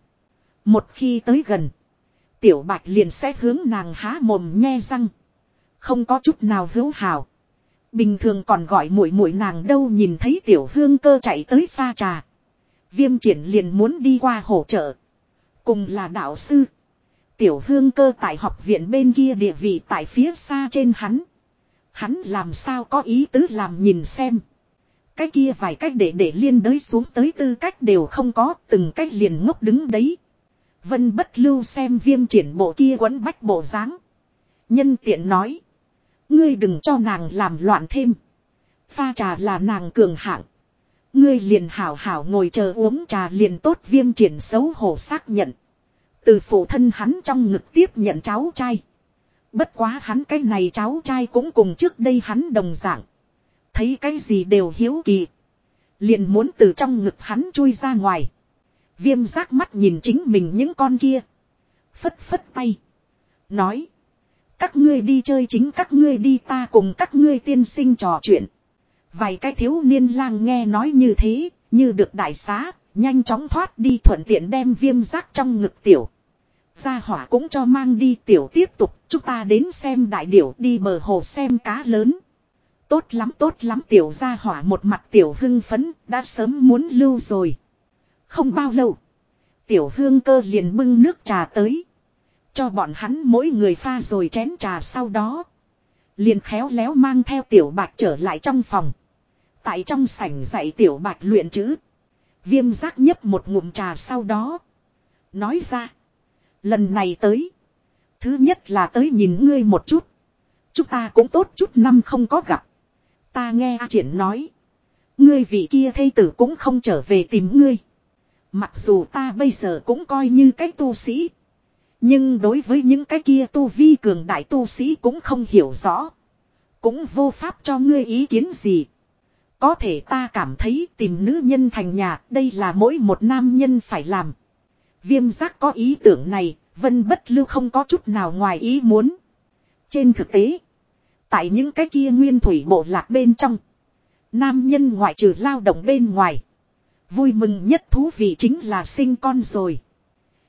Một khi tới gần. Tiểu bạch liền sẽ hướng nàng há mồm nhe răng. Không có chút nào hữu hào. Bình thường còn gọi muội muội nàng đâu nhìn thấy tiểu hương cơ chạy tới pha trà. Viêm triển liền muốn đi qua hỗ trợ. Cùng là đạo sư. Tiểu hương cơ tại học viện bên kia địa vị tại phía xa trên hắn. Hắn làm sao có ý tứ làm nhìn xem. Cái kia vài cách để để liên đới xuống tới tư cách đều không có, từng cách liền ngốc đứng đấy. Vân bất lưu xem viêm triển bộ kia quấn bách bộ dáng Nhân tiện nói. Ngươi đừng cho nàng làm loạn thêm. Pha trà là nàng cường hạng. Ngươi liền hảo hảo ngồi chờ uống trà liền tốt viêm triển xấu hổ xác nhận. Từ phụ thân hắn trong ngực tiếp nhận cháu trai. Bất quá hắn cái này cháu trai cũng cùng trước đây hắn đồng dạng. Thấy cái gì đều hiếu kỳ. Liền muốn từ trong ngực hắn chui ra ngoài. Viêm giác mắt nhìn chính mình những con kia. Phất phất tay. Nói. Các ngươi đi chơi chính các ngươi đi ta cùng các ngươi tiên sinh trò chuyện. Vài cái thiếu niên lang nghe nói như thế, như được đại xá, nhanh chóng thoát đi thuận tiện đem viêm giác trong ngực tiểu. Gia hỏa cũng cho mang đi tiểu tiếp tục, chúng ta đến xem đại điểu đi bờ hồ xem cá lớn. Tốt lắm tốt lắm tiểu gia hỏa một mặt tiểu hưng phấn, đã sớm muốn lưu rồi. Không bao lâu, tiểu hương cơ liền bưng nước trà tới. Cho bọn hắn mỗi người pha rồi chén trà sau đó. Liền khéo léo mang theo tiểu bạch trở lại trong phòng. Tại trong sảnh dạy tiểu bạch luyện chữ. Viêm giác nhấp một ngụm trà sau đó. Nói ra. Lần này tới. Thứ nhất là tới nhìn ngươi một chút. Chúng ta cũng tốt chút năm không có gặp. Ta nghe A Triển nói. Ngươi vị kia thây tử cũng không trở về tìm ngươi. Mặc dù ta bây giờ cũng coi như cái tu sĩ. Nhưng đối với những cái kia tu vi cường đại tu sĩ cũng không hiểu rõ. Cũng vô pháp cho ngươi ý kiến gì. Có thể ta cảm thấy tìm nữ nhân thành nhà đây là mỗi một nam nhân phải làm. Viêm giác có ý tưởng này, vân bất lưu không có chút nào ngoài ý muốn. Trên thực tế, tại những cái kia nguyên thủy bộ lạc bên trong, nam nhân ngoại trừ lao động bên ngoài. Vui mừng nhất thú vị chính là sinh con rồi.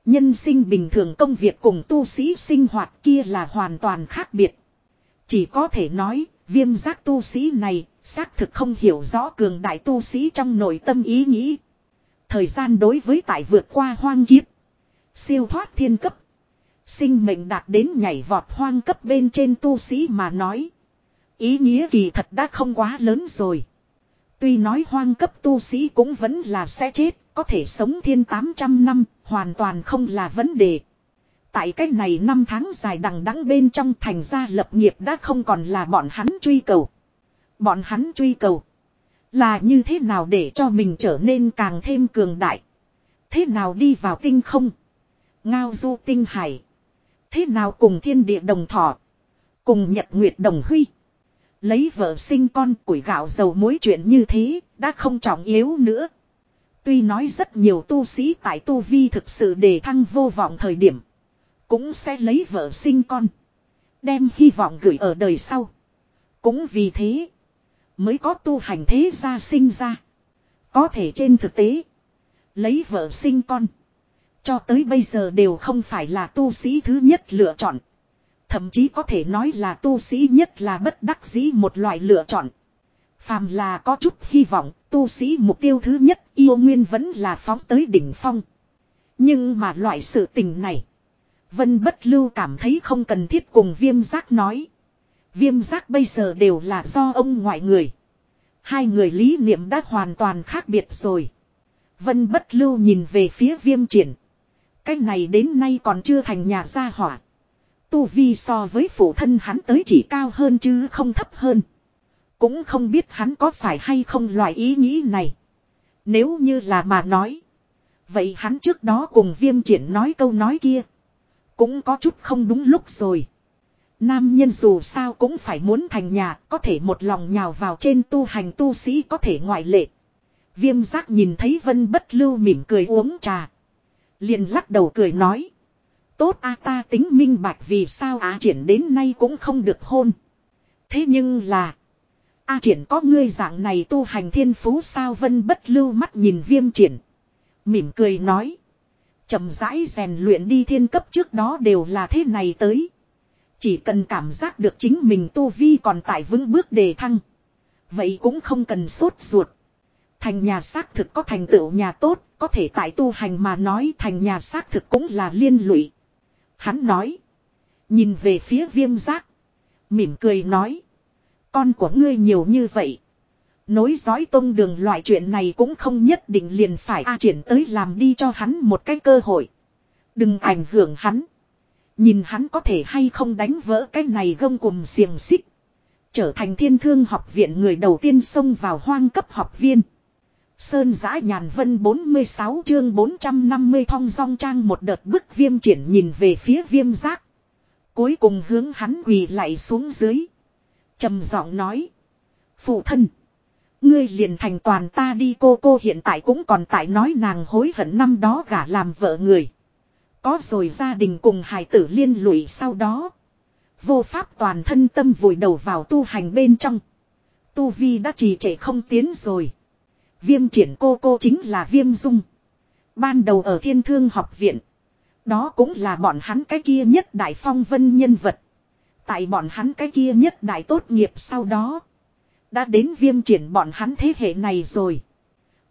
Nhân sinh bình thường công việc cùng tu sĩ sinh hoạt kia là hoàn toàn khác biệt. Chỉ có thể nói, viêm giác tu sĩ này, xác thực không hiểu rõ cường đại tu sĩ trong nội tâm ý nghĩ. Thời gian đối với tại vượt qua hoang kiếp. Siêu thoát thiên cấp. Sinh mệnh đạt đến nhảy vọt hoang cấp bên trên tu sĩ mà nói. Ý nghĩa kỳ thật đã không quá lớn rồi. Tuy nói hoang cấp tu sĩ cũng vẫn là sẽ chết, có thể sống thiên 800 năm, hoàn toàn không là vấn đề. Tại cái này năm tháng dài đằng đẵng bên trong thành gia lập nghiệp đã không còn là bọn hắn truy cầu. Bọn hắn truy cầu là như thế nào để cho mình trở nên càng thêm cường đại. Thế nào đi vào tinh không. Ngao du tinh hải. Thế nào cùng thiên địa đồng thọ. Cùng nhật nguyệt đồng huy. Lấy vợ sinh con, củi gạo dầu muối chuyện như thế, đã không trọng yếu nữa. Tuy nói rất nhiều tu sĩ tại tu vi thực sự đề thăng vô vọng thời điểm. Cũng sẽ lấy vợ sinh con. Đem hy vọng gửi ở đời sau. Cũng vì thế. Mới có tu hành thế gia sinh ra. Có thể trên thực tế. Lấy vợ sinh con. Cho tới bây giờ đều không phải là tu sĩ thứ nhất lựa chọn. Thậm chí có thể nói là tu sĩ nhất là bất đắc dĩ một loại lựa chọn. Phàm là có chút hy vọng, tu sĩ mục tiêu thứ nhất yêu nguyên vẫn là phóng tới đỉnh phong. Nhưng mà loại sự tình này, Vân Bất Lưu cảm thấy không cần thiết cùng viêm giác nói. Viêm giác bây giờ đều là do ông ngoại người. Hai người lý niệm đã hoàn toàn khác biệt rồi. Vân Bất Lưu nhìn về phía viêm triển. Cái này đến nay còn chưa thành nhà gia hỏa. Tu vi so với phụ thân hắn tới chỉ cao hơn chứ không thấp hơn. Cũng không biết hắn có phải hay không loại ý nghĩ này. Nếu như là mà nói. Vậy hắn trước đó cùng viêm triển nói câu nói kia. Cũng có chút không đúng lúc rồi. Nam nhân dù sao cũng phải muốn thành nhà, có thể một lòng nhào vào trên tu hành tu sĩ có thể ngoại lệ. Viêm giác nhìn thấy vân bất lưu mỉm cười uống trà. Liền lắc đầu cười nói. Tốt a ta tính minh bạch vì sao á triển đến nay cũng không được hôn. Thế nhưng là. A triển có ngươi dạng này tu hành thiên phú sao vân bất lưu mắt nhìn viêm triển. Mỉm cười nói. chậm rãi rèn luyện đi thiên cấp trước đó đều là thế này tới. Chỉ cần cảm giác được chính mình tu vi còn tại vững bước đề thăng. Vậy cũng không cần sốt ruột. Thành nhà xác thực có thành tựu nhà tốt, có thể tại tu hành mà nói thành nhà xác thực cũng là liên lụy. Hắn nói. Nhìn về phía viêm giác. Mỉm cười nói. Con của ngươi nhiều như vậy. Nối dõi tông đường loại chuyện này cũng không nhất định liền phải A triển tới làm đi cho hắn một cái cơ hội. Đừng ảnh hưởng hắn. Nhìn hắn có thể hay không đánh vỡ cái này gông cùng xiềng xích. Trở thành thiên thương học viện người đầu tiên xông vào hoang cấp học viên. Sơn giã nhàn vân 46 chương 450 thong song trang một đợt bức viêm triển nhìn về phía viêm giác. Cuối cùng hướng hắn quỳ lại xuống dưới trầm giọng nói. Phụ thân. Ngươi liền thành toàn ta đi, cô cô hiện tại cũng còn tại nói nàng hối hận năm đó gả làm vợ người. Có rồi gia đình cùng hài tử liên lụy sau đó. Vô pháp toàn thân tâm vùi đầu vào tu hành bên trong. Tu vi đã trì trệ không tiến rồi. Viêm triển cô cô chính là viêm dung. Ban đầu ở thiên thương học viện. Đó cũng là bọn hắn cái kia nhất đại phong vân nhân vật. Tại bọn hắn cái kia nhất đại tốt nghiệp sau đó. Đã đến viêm triển bọn hắn thế hệ này rồi.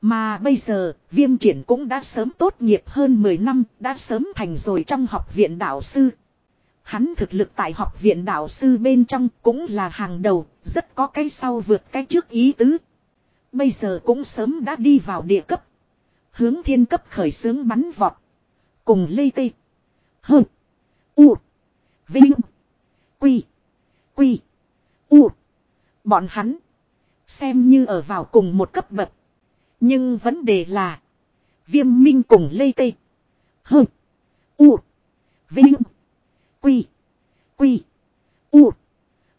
Mà bây giờ, viêm triển cũng đã sớm tốt nghiệp hơn 10 năm, đã sớm thành rồi trong học viện đạo sư. Hắn thực lực tại học viện đạo sư bên trong cũng là hàng đầu, rất có cái sau vượt cái trước ý tứ. Bây giờ cũng sớm đã đi vào địa cấp. Hướng thiên cấp khởi xướng bắn vọt. Cùng lây tê. hừ U. Vinh. Quy. Quy. U. Bọn hắn. Xem như ở vào cùng một cấp bậc. Nhưng vấn đề là. Viêm minh cùng lê tê. Hơ. U. Vinh. Quy. Quy. U.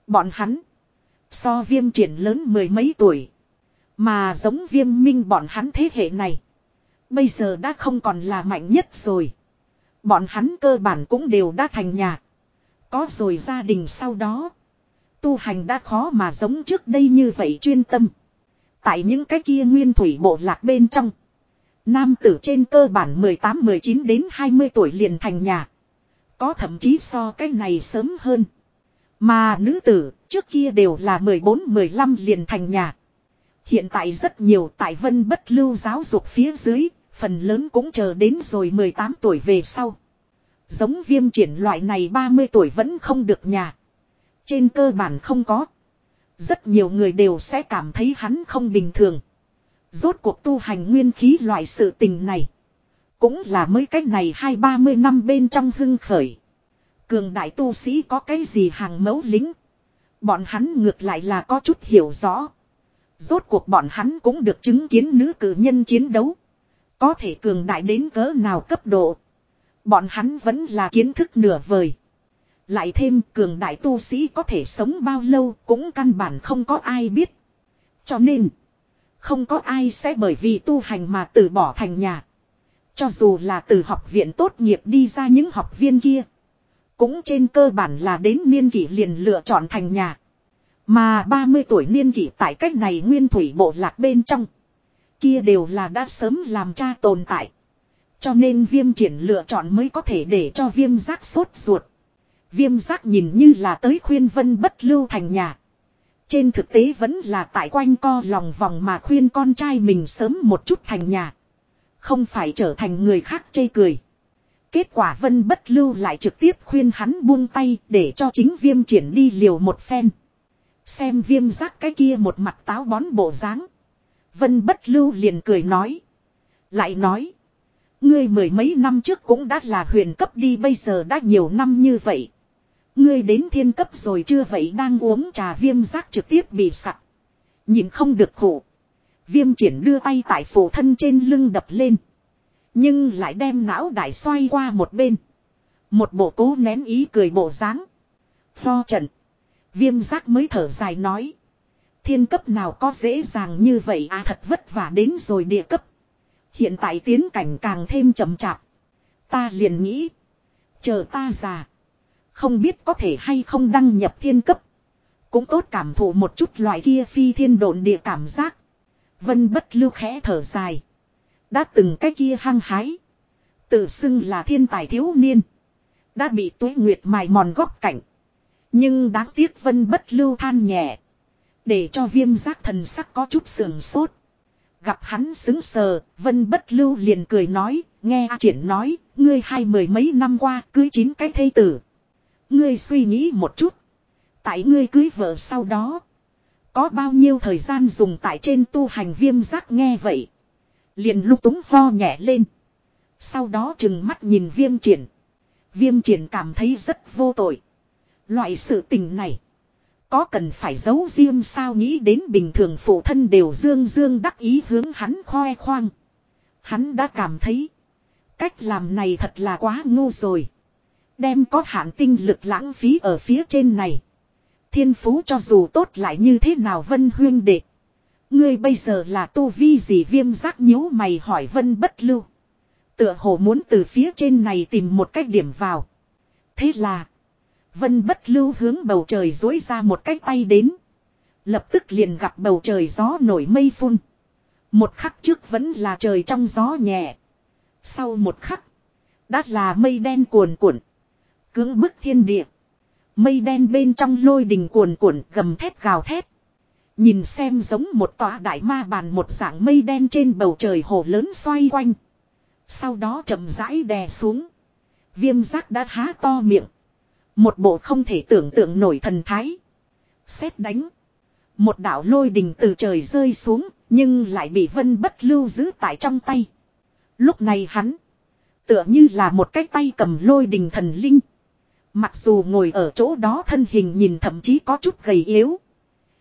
Bọn hắn. So viêm triển lớn mười mấy tuổi. Mà giống viêm minh bọn hắn thế hệ này. Bây giờ đã không còn là mạnh nhất rồi. Bọn hắn cơ bản cũng đều đã thành nhà. Có rồi gia đình sau đó. Tu hành đã khó mà giống trước đây như vậy chuyên tâm. Tại những cái kia nguyên thủy bộ lạc bên trong. Nam tử trên cơ bản 18-19 đến 20 tuổi liền thành nhà. Có thậm chí so cái này sớm hơn. Mà nữ tử trước kia đều là 14-15 liền thành nhà. Hiện tại rất nhiều tại vân bất lưu giáo dục phía dưới, phần lớn cũng chờ đến rồi 18 tuổi về sau. Giống viêm triển loại này 30 tuổi vẫn không được nhà. Trên cơ bản không có. Rất nhiều người đều sẽ cảm thấy hắn không bình thường. Rốt cuộc tu hành nguyên khí loại sự tình này. Cũng là mới cách này hai ba mươi năm bên trong hưng khởi. Cường đại tu sĩ có cái gì hàng mẫu lính. Bọn hắn ngược lại là có chút hiểu rõ. Rốt cuộc bọn hắn cũng được chứng kiến nữ cử nhân chiến đấu. Có thể cường đại đến cỡ nào cấp độ. Bọn hắn vẫn là kiến thức nửa vời. Lại thêm cường đại tu sĩ có thể sống bao lâu cũng căn bản không có ai biết. Cho nên, không có ai sẽ bởi vì tu hành mà từ bỏ thành nhà. Cho dù là từ học viện tốt nghiệp đi ra những học viên kia. Cũng trên cơ bản là đến niên kỷ liền lựa chọn thành nhà. Mà 30 tuổi niên kỷ tại cách này nguyên thủy bộ lạc bên trong. Kia đều là đã sớm làm cha tồn tại. Cho nên viêm triển lựa chọn mới có thể để cho viêm giác sốt ruột. Viêm giác nhìn như là tới khuyên vân bất lưu thành nhà. Trên thực tế vẫn là tại quanh co lòng vòng mà khuyên con trai mình sớm một chút thành nhà. Không phải trở thành người khác chê cười. Kết quả vân bất lưu lại trực tiếp khuyên hắn buông tay để cho chính viêm triển đi liều một phen. Xem viêm giác cái kia một mặt táo bón bộ dáng Vân bất lưu liền cười nói. Lại nói. Ngươi mười mấy năm trước cũng đã là huyền cấp đi, bây giờ đã nhiều năm như vậy. Ngươi đến thiên cấp rồi chưa vậy đang uống trà viêm giác trực tiếp bị sặc. Nhìn không được khổ. Viêm triển đưa tay tại phủ thân trên lưng đập lên. Nhưng lại đem não đại xoay qua một bên. Một bộ cố nén ý cười bộ dáng. Lo trận. Viêm giác mới thở dài nói. Thiên cấp nào có dễ dàng như vậy à thật vất vả đến rồi địa cấp. Hiện tại tiến cảnh càng thêm chậm chạp. Ta liền nghĩ. Chờ ta già. Không biết có thể hay không đăng nhập thiên cấp. Cũng tốt cảm thụ một chút loại kia phi thiên độn địa cảm giác. Vân bất lưu khẽ thở dài. Đã từng cái kia hăng hái. Tự xưng là thiên tài thiếu niên. Đã bị tuế nguyệt mài mòn góc cảnh. Nhưng đáng tiếc vân bất lưu than nhẹ. Để cho viêm giác thần sắc có chút sườn sốt. Gặp hắn xứng sờ, vân bất lưu liền cười nói, nghe A triển nói, ngươi hai mười mấy năm qua cưới chín cái thây tử. Ngươi suy nghĩ một chút. Tại ngươi cưới vợ sau đó. Có bao nhiêu thời gian dùng tại trên tu hành viêm giác nghe vậy. Liền lúc túng ho nhẹ lên. Sau đó chừng mắt nhìn viêm triển. Viêm triển cảm thấy rất vô tội. Loại sự tình này. Có cần phải giấu riêng sao nghĩ đến bình thường phụ thân đều dương dương đắc ý hướng hắn khoe khoang. Hắn đã cảm thấy. Cách làm này thật là quá ngu rồi. Đem có hạn tinh lực lãng phí ở phía trên này. Thiên phú cho dù tốt lại như thế nào vân huyên đệ. Ngươi bây giờ là tu vi gì viêm giác nhíu mày hỏi vân bất lưu. Tựa hồ muốn từ phía trên này tìm một cách điểm vào. Thế là. Vân bất lưu hướng bầu trời dối ra một cái tay đến. Lập tức liền gặp bầu trời gió nổi mây phun. Một khắc trước vẫn là trời trong gió nhẹ. Sau một khắc. Đã là mây đen cuồn cuộn. Cưỡng bức thiên địa. Mây đen bên trong lôi đình cuồn cuộn gầm thét gào thét. Nhìn xem giống một tòa đại ma bàn một dạng mây đen trên bầu trời hồ lớn xoay quanh. Sau đó chậm rãi đè xuống. Viêm giác đã há to miệng. Một bộ không thể tưởng tượng nổi thần thái. Xét đánh. Một đạo lôi đình từ trời rơi xuống, nhưng lại bị vân bất lưu giữ tại trong tay. Lúc này hắn. Tựa như là một cái tay cầm lôi đình thần linh. Mặc dù ngồi ở chỗ đó thân hình nhìn thậm chí có chút gầy yếu.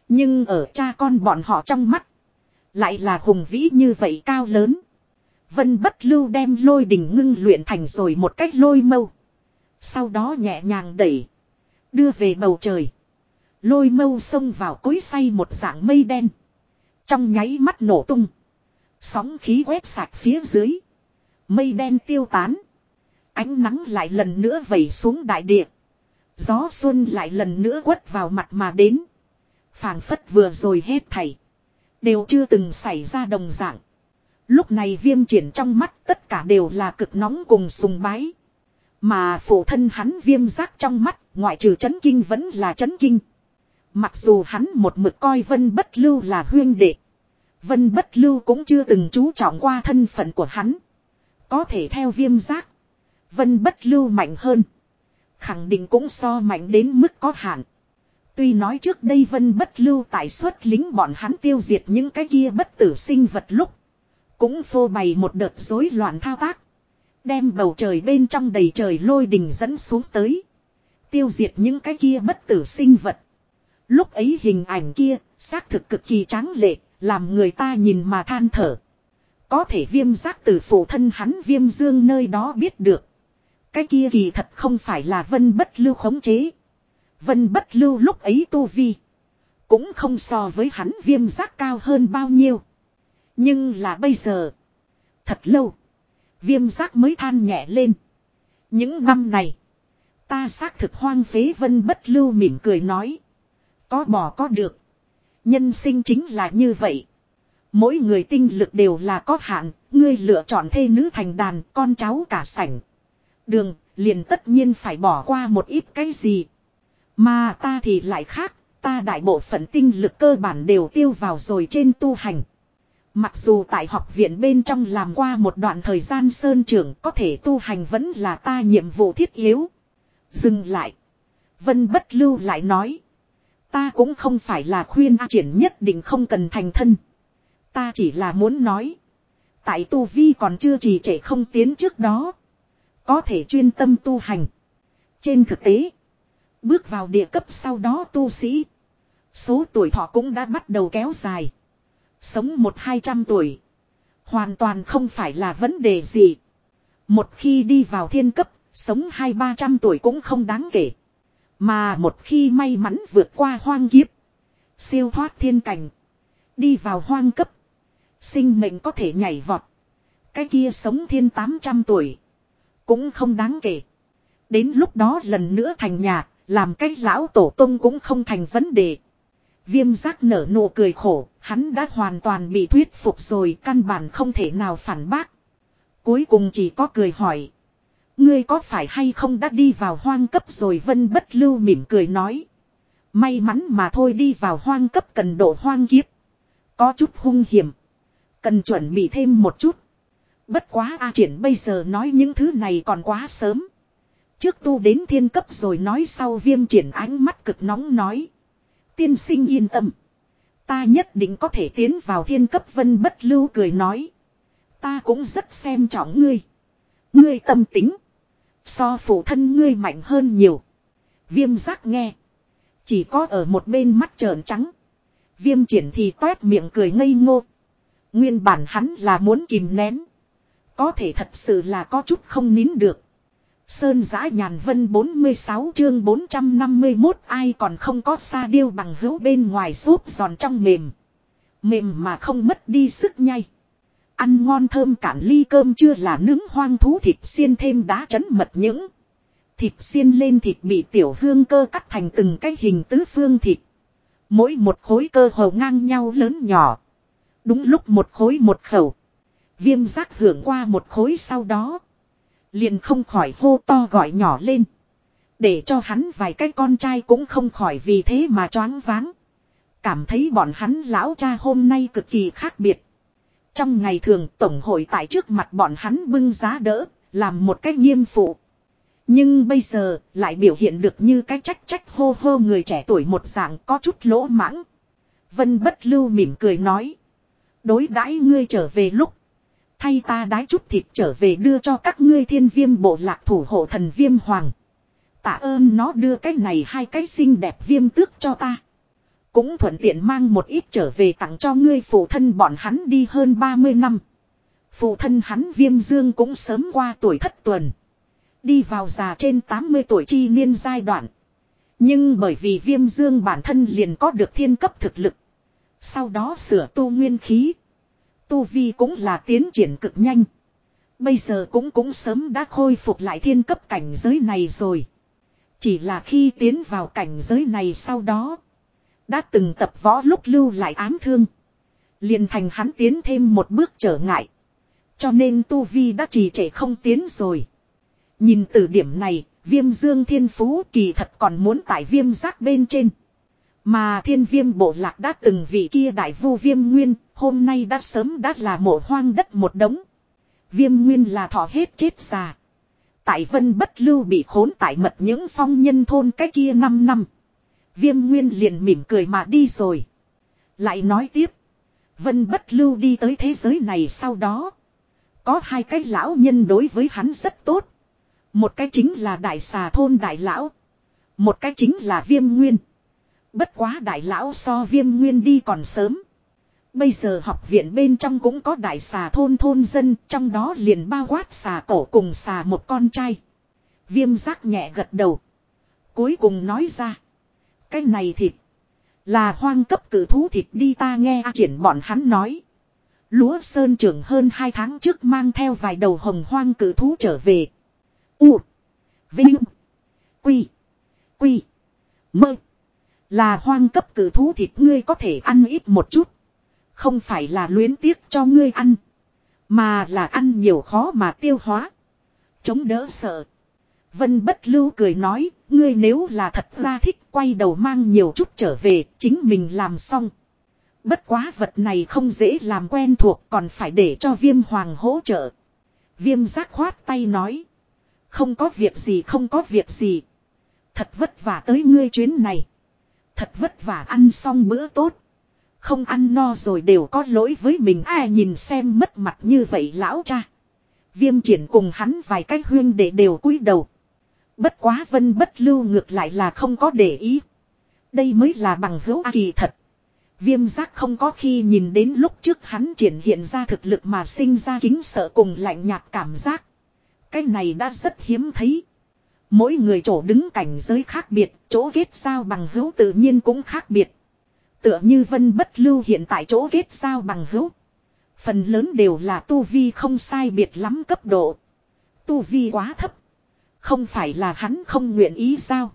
Nhưng ở cha con bọn họ trong mắt. Lại là hùng vĩ như vậy cao lớn. Vân bất lưu đem lôi đình ngưng luyện thành rồi một cách lôi mâu. Sau đó nhẹ nhàng đẩy. Đưa về bầu trời. Lôi mâu xông vào cối say một dạng mây đen. Trong nháy mắt nổ tung. Sóng khí quét sạch phía dưới. Mây đen tiêu tán. Ánh nắng lại lần nữa vẩy xuống đại địa. Gió xuân lại lần nữa quất vào mặt mà đến. phảng phất vừa rồi hết thảy. Đều chưa từng xảy ra đồng dạng. Lúc này viêm triển trong mắt tất cả đều là cực nóng cùng sùng bái. Mà phụ thân hắn viêm giác trong mắt, ngoại trừ chấn kinh vẫn là chấn kinh. Mặc dù hắn một mực coi vân bất lưu là huyên đệ. Vân bất lưu cũng chưa từng chú trọng qua thân phận của hắn. Có thể theo viêm giác. Vân bất lưu mạnh hơn. Khẳng định cũng so mạnh đến mức có hạn. Tuy nói trước đây vân bất lưu tại xuất lính bọn hắn tiêu diệt những cái kia bất tử sinh vật lúc. Cũng phô bày một đợt rối loạn thao tác. Đem bầu trời bên trong đầy trời lôi đình dẫn xuống tới. Tiêu diệt những cái kia bất tử sinh vật. Lúc ấy hình ảnh kia, xác thực cực kỳ tráng lệ, làm người ta nhìn mà than thở. Có thể viêm giác từ phụ thân hắn viêm dương nơi đó biết được. Cái kia kỳ thật không phải là vân bất lưu khống chế. Vân bất lưu lúc ấy tu vi. Cũng không so với hắn viêm giác cao hơn bao nhiêu. Nhưng là bây giờ. Thật lâu. Viêm giác mới than nhẹ lên. Những năm này. Ta xác thực hoang phế vân bất lưu mỉm cười nói. Có bỏ có được. Nhân sinh chính là như vậy. Mỗi người tinh lực đều là có hạn. Ngươi lựa chọn thê nữ thành đàn, con cháu cả sảnh. Đường, liền tất nhiên phải bỏ qua một ít cái gì. Mà ta thì lại khác. Ta đại bộ phận tinh lực cơ bản đều tiêu vào rồi trên tu hành. Mặc dù tại học viện bên trong làm qua một đoạn thời gian sơn trưởng có thể tu hành vẫn là ta nhiệm vụ thiết yếu. Dừng lại. Vân bất lưu lại nói. Ta cũng không phải là khuyên A triển nhất định không cần thành thân. Ta chỉ là muốn nói. Tại tu vi còn chưa trì trệ không tiến trước đó. Có thể chuyên tâm tu hành. Trên thực tế. Bước vào địa cấp sau đó tu sĩ. Số tuổi thọ cũng đã bắt đầu kéo dài. Sống một hai trăm tuổi. Hoàn toàn không phải là vấn đề gì. Một khi đi vào thiên cấp, sống hai ba trăm tuổi cũng không đáng kể. Mà một khi may mắn vượt qua hoang kiếp. Siêu thoát thiên cảnh. Đi vào hoang cấp. Sinh mệnh có thể nhảy vọt. Cái kia sống thiên tám trăm tuổi. Cũng không đáng kể. Đến lúc đó lần nữa thành nhà, làm cái lão tổ tông cũng không thành vấn đề. Viêm giác nở nụ cười khổ, hắn đã hoàn toàn bị thuyết phục rồi, căn bản không thể nào phản bác. Cuối cùng chỉ có cười hỏi. Ngươi có phải hay không đã đi vào hoang cấp rồi vân bất lưu mỉm cười nói. May mắn mà thôi đi vào hoang cấp cần độ hoang kiếp. Có chút hung hiểm. Cần chuẩn bị thêm một chút. Bất quá A triển bây giờ nói những thứ này còn quá sớm. Trước tu đến thiên cấp rồi nói sau viêm triển ánh mắt cực nóng nói. Tiên sinh yên tâm. Ta nhất định có thể tiến vào thiên cấp vân bất lưu cười nói. Ta cũng rất xem trọng ngươi. Ngươi tâm tính. So phụ thân ngươi mạnh hơn nhiều. Viêm giác nghe. Chỉ có ở một bên mắt trợn trắng. Viêm triển thì toét miệng cười ngây ngô. Nguyên bản hắn là muốn kìm nén. Có thể thật sự là có chút không nín được. Sơn giã nhàn vân 46 chương 451 ai còn không có xa điêu bằng hữu bên ngoài súp giòn trong mềm. Mềm mà không mất đi sức nhai. Ăn ngon thơm cản ly cơm chưa là nướng hoang thú thịt xiên thêm đá chấn mật những. Thịt xiên lên thịt bị tiểu hương cơ cắt thành từng cái hình tứ phương thịt. Mỗi một khối cơ hồ ngang nhau lớn nhỏ. Đúng lúc một khối một khẩu. Viêm giác hưởng qua một khối sau đó. Liền không khỏi hô to gọi nhỏ lên. Để cho hắn vài cái con trai cũng không khỏi vì thế mà choáng váng. Cảm thấy bọn hắn lão cha hôm nay cực kỳ khác biệt. Trong ngày thường tổng hội tại trước mặt bọn hắn bưng giá đỡ, làm một cách nghiêm phụ. Nhưng bây giờ lại biểu hiện được như cái trách trách hô hô người trẻ tuổi một dạng có chút lỗ mãng. Vân bất lưu mỉm cười nói. Đối đãi ngươi trở về lúc. Thay ta đái chút thịt trở về đưa cho các ngươi thiên viêm bộ lạc thủ hộ thần viêm hoàng. Tạ ơn nó đưa cái này hai cái xinh đẹp viêm tước cho ta. Cũng thuận tiện mang một ít trở về tặng cho ngươi phụ thân bọn hắn đi hơn 30 năm. Phụ thân hắn viêm dương cũng sớm qua tuổi thất tuần. Đi vào già trên 80 tuổi chi niên giai đoạn. Nhưng bởi vì viêm dương bản thân liền có được thiên cấp thực lực. Sau đó sửa tu nguyên khí. Tu Vi cũng là tiến triển cực nhanh. Bây giờ cũng cũng sớm đã khôi phục lại thiên cấp cảnh giới này rồi. Chỉ là khi tiến vào cảnh giới này sau đó. Đã từng tập võ lúc lưu lại ám thương. Liền thành hắn tiến thêm một bước trở ngại. Cho nên Tu Vi đã trì trệ không tiến rồi. Nhìn từ điểm này, viêm dương thiên phú kỳ thật còn muốn tại viêm giác bên trên. Mà thiên viêm bộ lạc đã từng vị kia đại vu viêm nguyên, hôm nay đã sớm đã là mộ hoang đất một đống. Viêm nguyên là thọ hết chết già. Tại vân bất lưu bị khốn tại mật những phong nhân thôn cái kia 5 năm. Viêm nguyên liền mỉm cười mà đi rồi. Lại nói tiếp. Vân bất lưu đi tới thế giới này sau đó. Có hai cái lão nhân đối với hắn rất tốt. Một cái chính là đại xà thôn đại lão. Một cái chính là viêm nguyên. Bất quá đại lão so viêm nguyên đi còn sớm. Bây giờ học viện bên trong cũng có đại xà thôn thôn dân, trong đó liền bao quát xà cổ cùng xà một con trai. Viêm giác nhẹ gật đầu. Cuối cùng nói ra. Cái này thịt. Là hoang cấp cử thú thịt đi ta nghe triển bọn hắn nói. Lúa sơn trưởng hơn 2 tháng trước mang theo vài đầu hồng hoang cử thú trở về. U. Vinh. Quy. Quy. Mơ. Là hoang cấp cử thú thịt ngươi có thể ăn ít một chút. Không phải là luyến tiếc cho ngươi ăn. Mà là ăn nhiều khó mà tiêu hóa. Chống đỡ sợ. Vân bất lưu cười nói, ngươi nếu là thật ra thích quay đầu mang nhiều chút trở về, chính mình làm xong. Bất quá vật này không dễ làm quen thuộc còn phải để cho viêm hoàng hỗ trợ. Viêm giác khoát tay nói. Không có việc gì không có việc gì. Thật vất vả tới ngươi chuyến này. Thật vất vả ăn xong bữa tốt. Không ăn no rồi đều có lỗi với mình ai nhìn xem mất mặt như vậy lão cha. Viêm triển cùng hắn vài cách huyên để đều cúi đầu. Bất quá vân bất lưu ngược lại là không có để ý. Đây mới là bằng hữu kỳ thật. Viêm giác không có khi nhìn đến lúc trước hắn triển hiện ra thực lực mà sinh ra kính sợ cùng lạnh nhạt cảm giác. Cái này đã rất hiếm thấy. Mỗi người chỗ đứng cảnh giới khác biệt, chỗ kết giao bằng hữu tự nhiên cũng khác biệt. Tựa như vân bất lưu hiện tại chỗ kết giao bằng hữu. Phần lớn đều là tu vi không sai biệt lắm cấp độ. Tu vi quá thấp. Không phải là hắn không nguyện ý sao.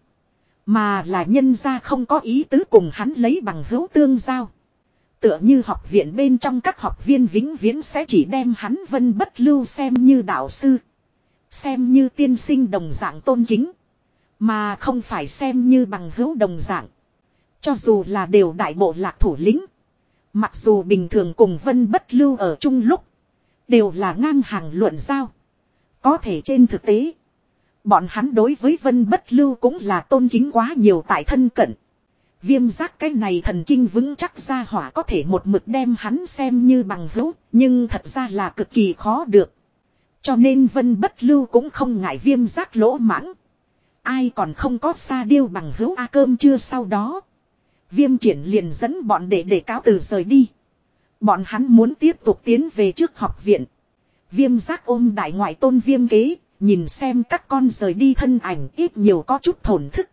Mà là nhân ra không có ý tứ cùng hắn lấy bằng hữu tương giao. Tựa như học viện bên trong các học viên vĩnh viễn sẽ chỉ đem hắn vân bất lưu xem như đạo sư. Xem như tiên sinh đồng dạng tôn kính. Mà không phải xem như bằng hữu đồng dạng. Cho dù là đều đại bộ lạc thủ lĩnh. Mặc dù bình thường cùng vân bất lưu ở chung lúc. Đều là ngang hàng luận giao. Có thể trên thực tế. Bọn hắn đối với vân bất lưu cũng là tôn kính quá nhiều tại thân cận. Viêm giác cái này thần kinh vững chắc ra hỏa có thể một mực đem hắn xem như bằng hữu. Nhưng thật ra là cực kỳ khó được. Cho nên vân bất lưu cũng không ngại viêm giác lỗ mãng. Ai còn không có xa điêu bằng hữu A cơm chưa sau đó. Viêm triển liền dẫn bọn đệ để cáo từ rời đi. Bọn hắn muốn tiếp tục tiến về trước học viện. Viêm giác ôm đại ngoại tôn viêm kế, nhìn xem các con rời đi thân ảnh ít nhiều có chút thổn thức.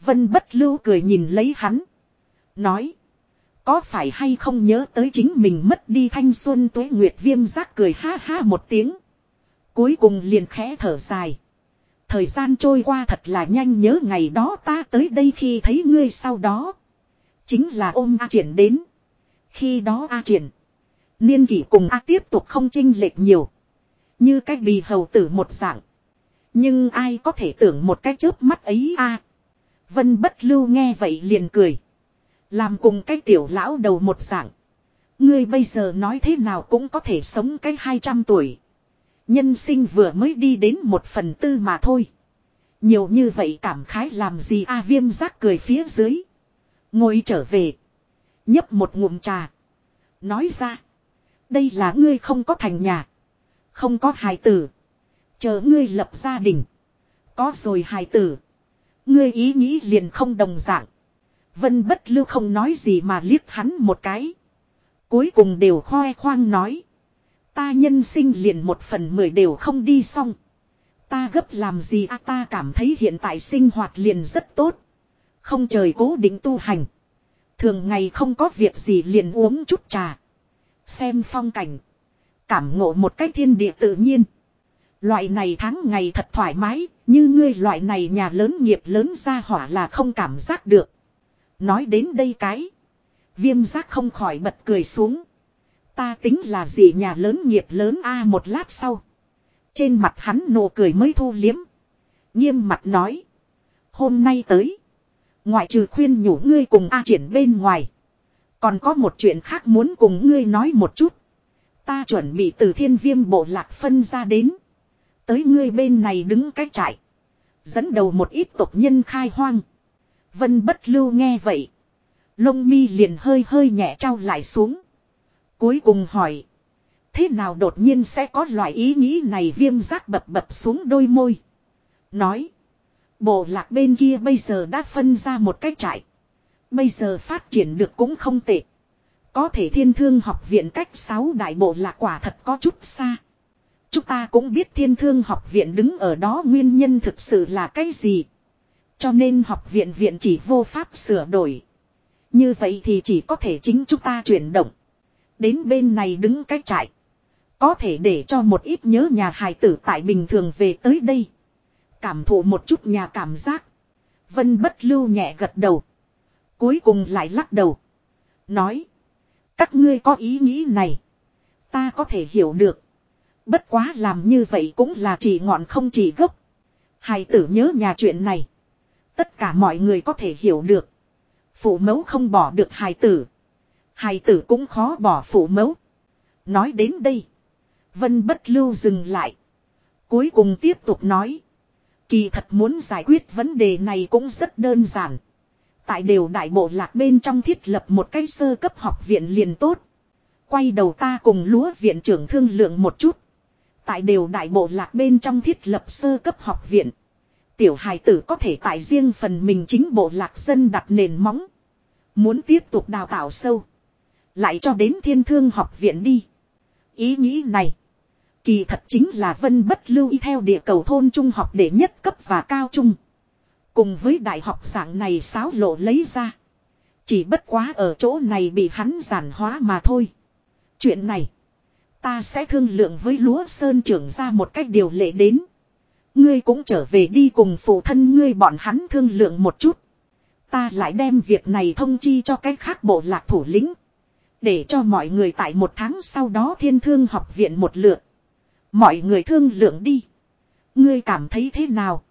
Vân bất lưu cười nhìn lấy hắn. Nói. Có phải hay không nhớ tới chính mình mất đi thanh xuân tuế nguyệt viêm giác cười ha ha một tiếng. Cuối cùng liền khẽ thở dài. Thời gian trôi qua thật là nhanh nhớ ngày đó ta tới đây khi thấy ngươi sau đó. Chính là ôm A triển đến. Khi đó A triển. Niên kỷ cùng A tiếp tục không chinh lệch nhiều. Như cách bì hầu tử một dạng. Nhưng ai có thể tưởng một cái chớp mắt ấy a Vân bất lưu nghe vậy liền cười. Làm cùng cái tiểu lão đầu một dạng. Ngươi bây giờ nói thế nào cũng có thể sống cái 200 tuổi. Nhân sinh vừa mới đi đến một phần tư mà thôi. Nhiều như vậy cảm khái làm gì a viêm giác cười phía dưới. Ngồi trở về. Nhấp một ngụm trà. Nói ra. Đây là ngươi không có thành nhà. Không có hài tử. Chờ ngươi lập gia đình. Có rồi hài tử. Ngươi ý nghĩ liền không đồng dạng. Vân bất lưu không nói gì mà liếc hắn một cái. Cuối cùng đều khoe khoang nói. Ta nhân sinh liền một phần mười đều không đi xong. Ta gấp làm gì à ta cảm thấy hiện tại sinh hoạt liền rất tốt. Không trời cố định tu hành. Thường ngày không có việc gì liền uống chút trà. Xem phong cảnh. Cảm ngộ một cách thiên địa tự nhiên. Loại này tháng ngày thật thoải mái, như ngươi loại này nhà lớn nghiệp lớn ra hỏa là không cảm giác được. Nói đến đây cái. Viêm giác không khỏi bật cười xuống. Ta tính là gì nhà lớn nghiệp lớn a một lát sau. Trên mặt hắn nụ cười mới thu liếm. Nghiêm mặt nói. Hôm nay tới. Ngoại trừ khuyên nhủ ngươi cùng A triển bên ngoài. Còn có một chuyện khác muốn cùng ngươi nói một chút. Ta chuẩn bị từ thiên viêm bộ lạc phân ra đến. Tới ngươi bên này đứng cách trại. Dẫn đầu một ít tộc nhân khai hoang. Vân bất lưu nghe vậy. Lông mi liền hơi hơi nhẹ trao lại xuống. Cuối cùng hỏi. Thế nào đột nhiên sẽ có loại ý nghĩ này viêm giác bập bập xuống đôi môi. Nói. Bộ lạc bên kia bây giờ đã phân ra một cách trại. Bây giờ phát triển được cũng không tệ. Có thể thiên thương học viện cách sáu đại bộ lạc quả thật có chút xa. Chúng ta cũng biết thiên thương học viện đứng ở đó nguyên nhân thực sự là cái gì. Cho nên học viện viện chỉ vô pháp sửa đổi. Như vậy thì chỉ có thể chính chúng ta chuyển động. Đến bên này đứng cách trại. Có thể để cho một ít nhớ nhà hài tử tại bình thường về tới đây. Cảm thụ một chút nhà cảm giác. Vân bất lưu nhẹ gật đầu. Cuối cùng lại lắc đầu. Nói. Các ngươi có ý nghĩ này. Ta có thể hiểu được. Bất quá làm như vậy cũng là chỉ ngọn không chỉ gốc. Hài tử nhớ nhà chuyện này. Tất cả mọi người có thể hiểu được. Phụ mẫu không bỏ được hài tử. Hài tử cũng khó bỏ phụ mẫu. Nói đến đây. Vân bất lưu dừng lại. Cuối cùng tiếp tục nói. Kỳ thật muốn giải quyết vấn đề này cũng rất đơn giản. Tại đều đại bộ lạc bên trong thiết lập một cái sơ cấp học viện liền tốt. Quay đầu ta cùng lúa viện trưởng thương lượng một chút. Tại đều đại bộ lạc bên trong thiết lập sơ cấp học viện. Tiểu hài tử có thể tại riêng phần mình chính bộ lạc dân đặt nền móng. Muốn tiếp tục đào tạo sâu. Lại cho đến thiên thương học viện đi. Ý nghĩ này. Kỳ thật chính là vân bất lưu y theo địa cầu thôn trung học để nhất cấp và cao trung. Cùng với đại học dạng này sáo lộ lấy ra. Chỉ bất quá ở chỗ này bị hắn giản hóa mà thôi. Chuyện này. Ta sẽ thương lượng với lúa sơn trưởng ra một cách điều lệ đến. Ngươi cũng trở về đi cùng phụ thân ngươi bọn hắn thương lượng một chút. Ta lại đem việc này thông chi cho cách khác bộ lạc thủ lĩnh. Để cho mọi người tại một tháng sau đó thiên thương học viện một lượt. Mọi người thương lượng đi. Ngươi cảm thấy thế nào?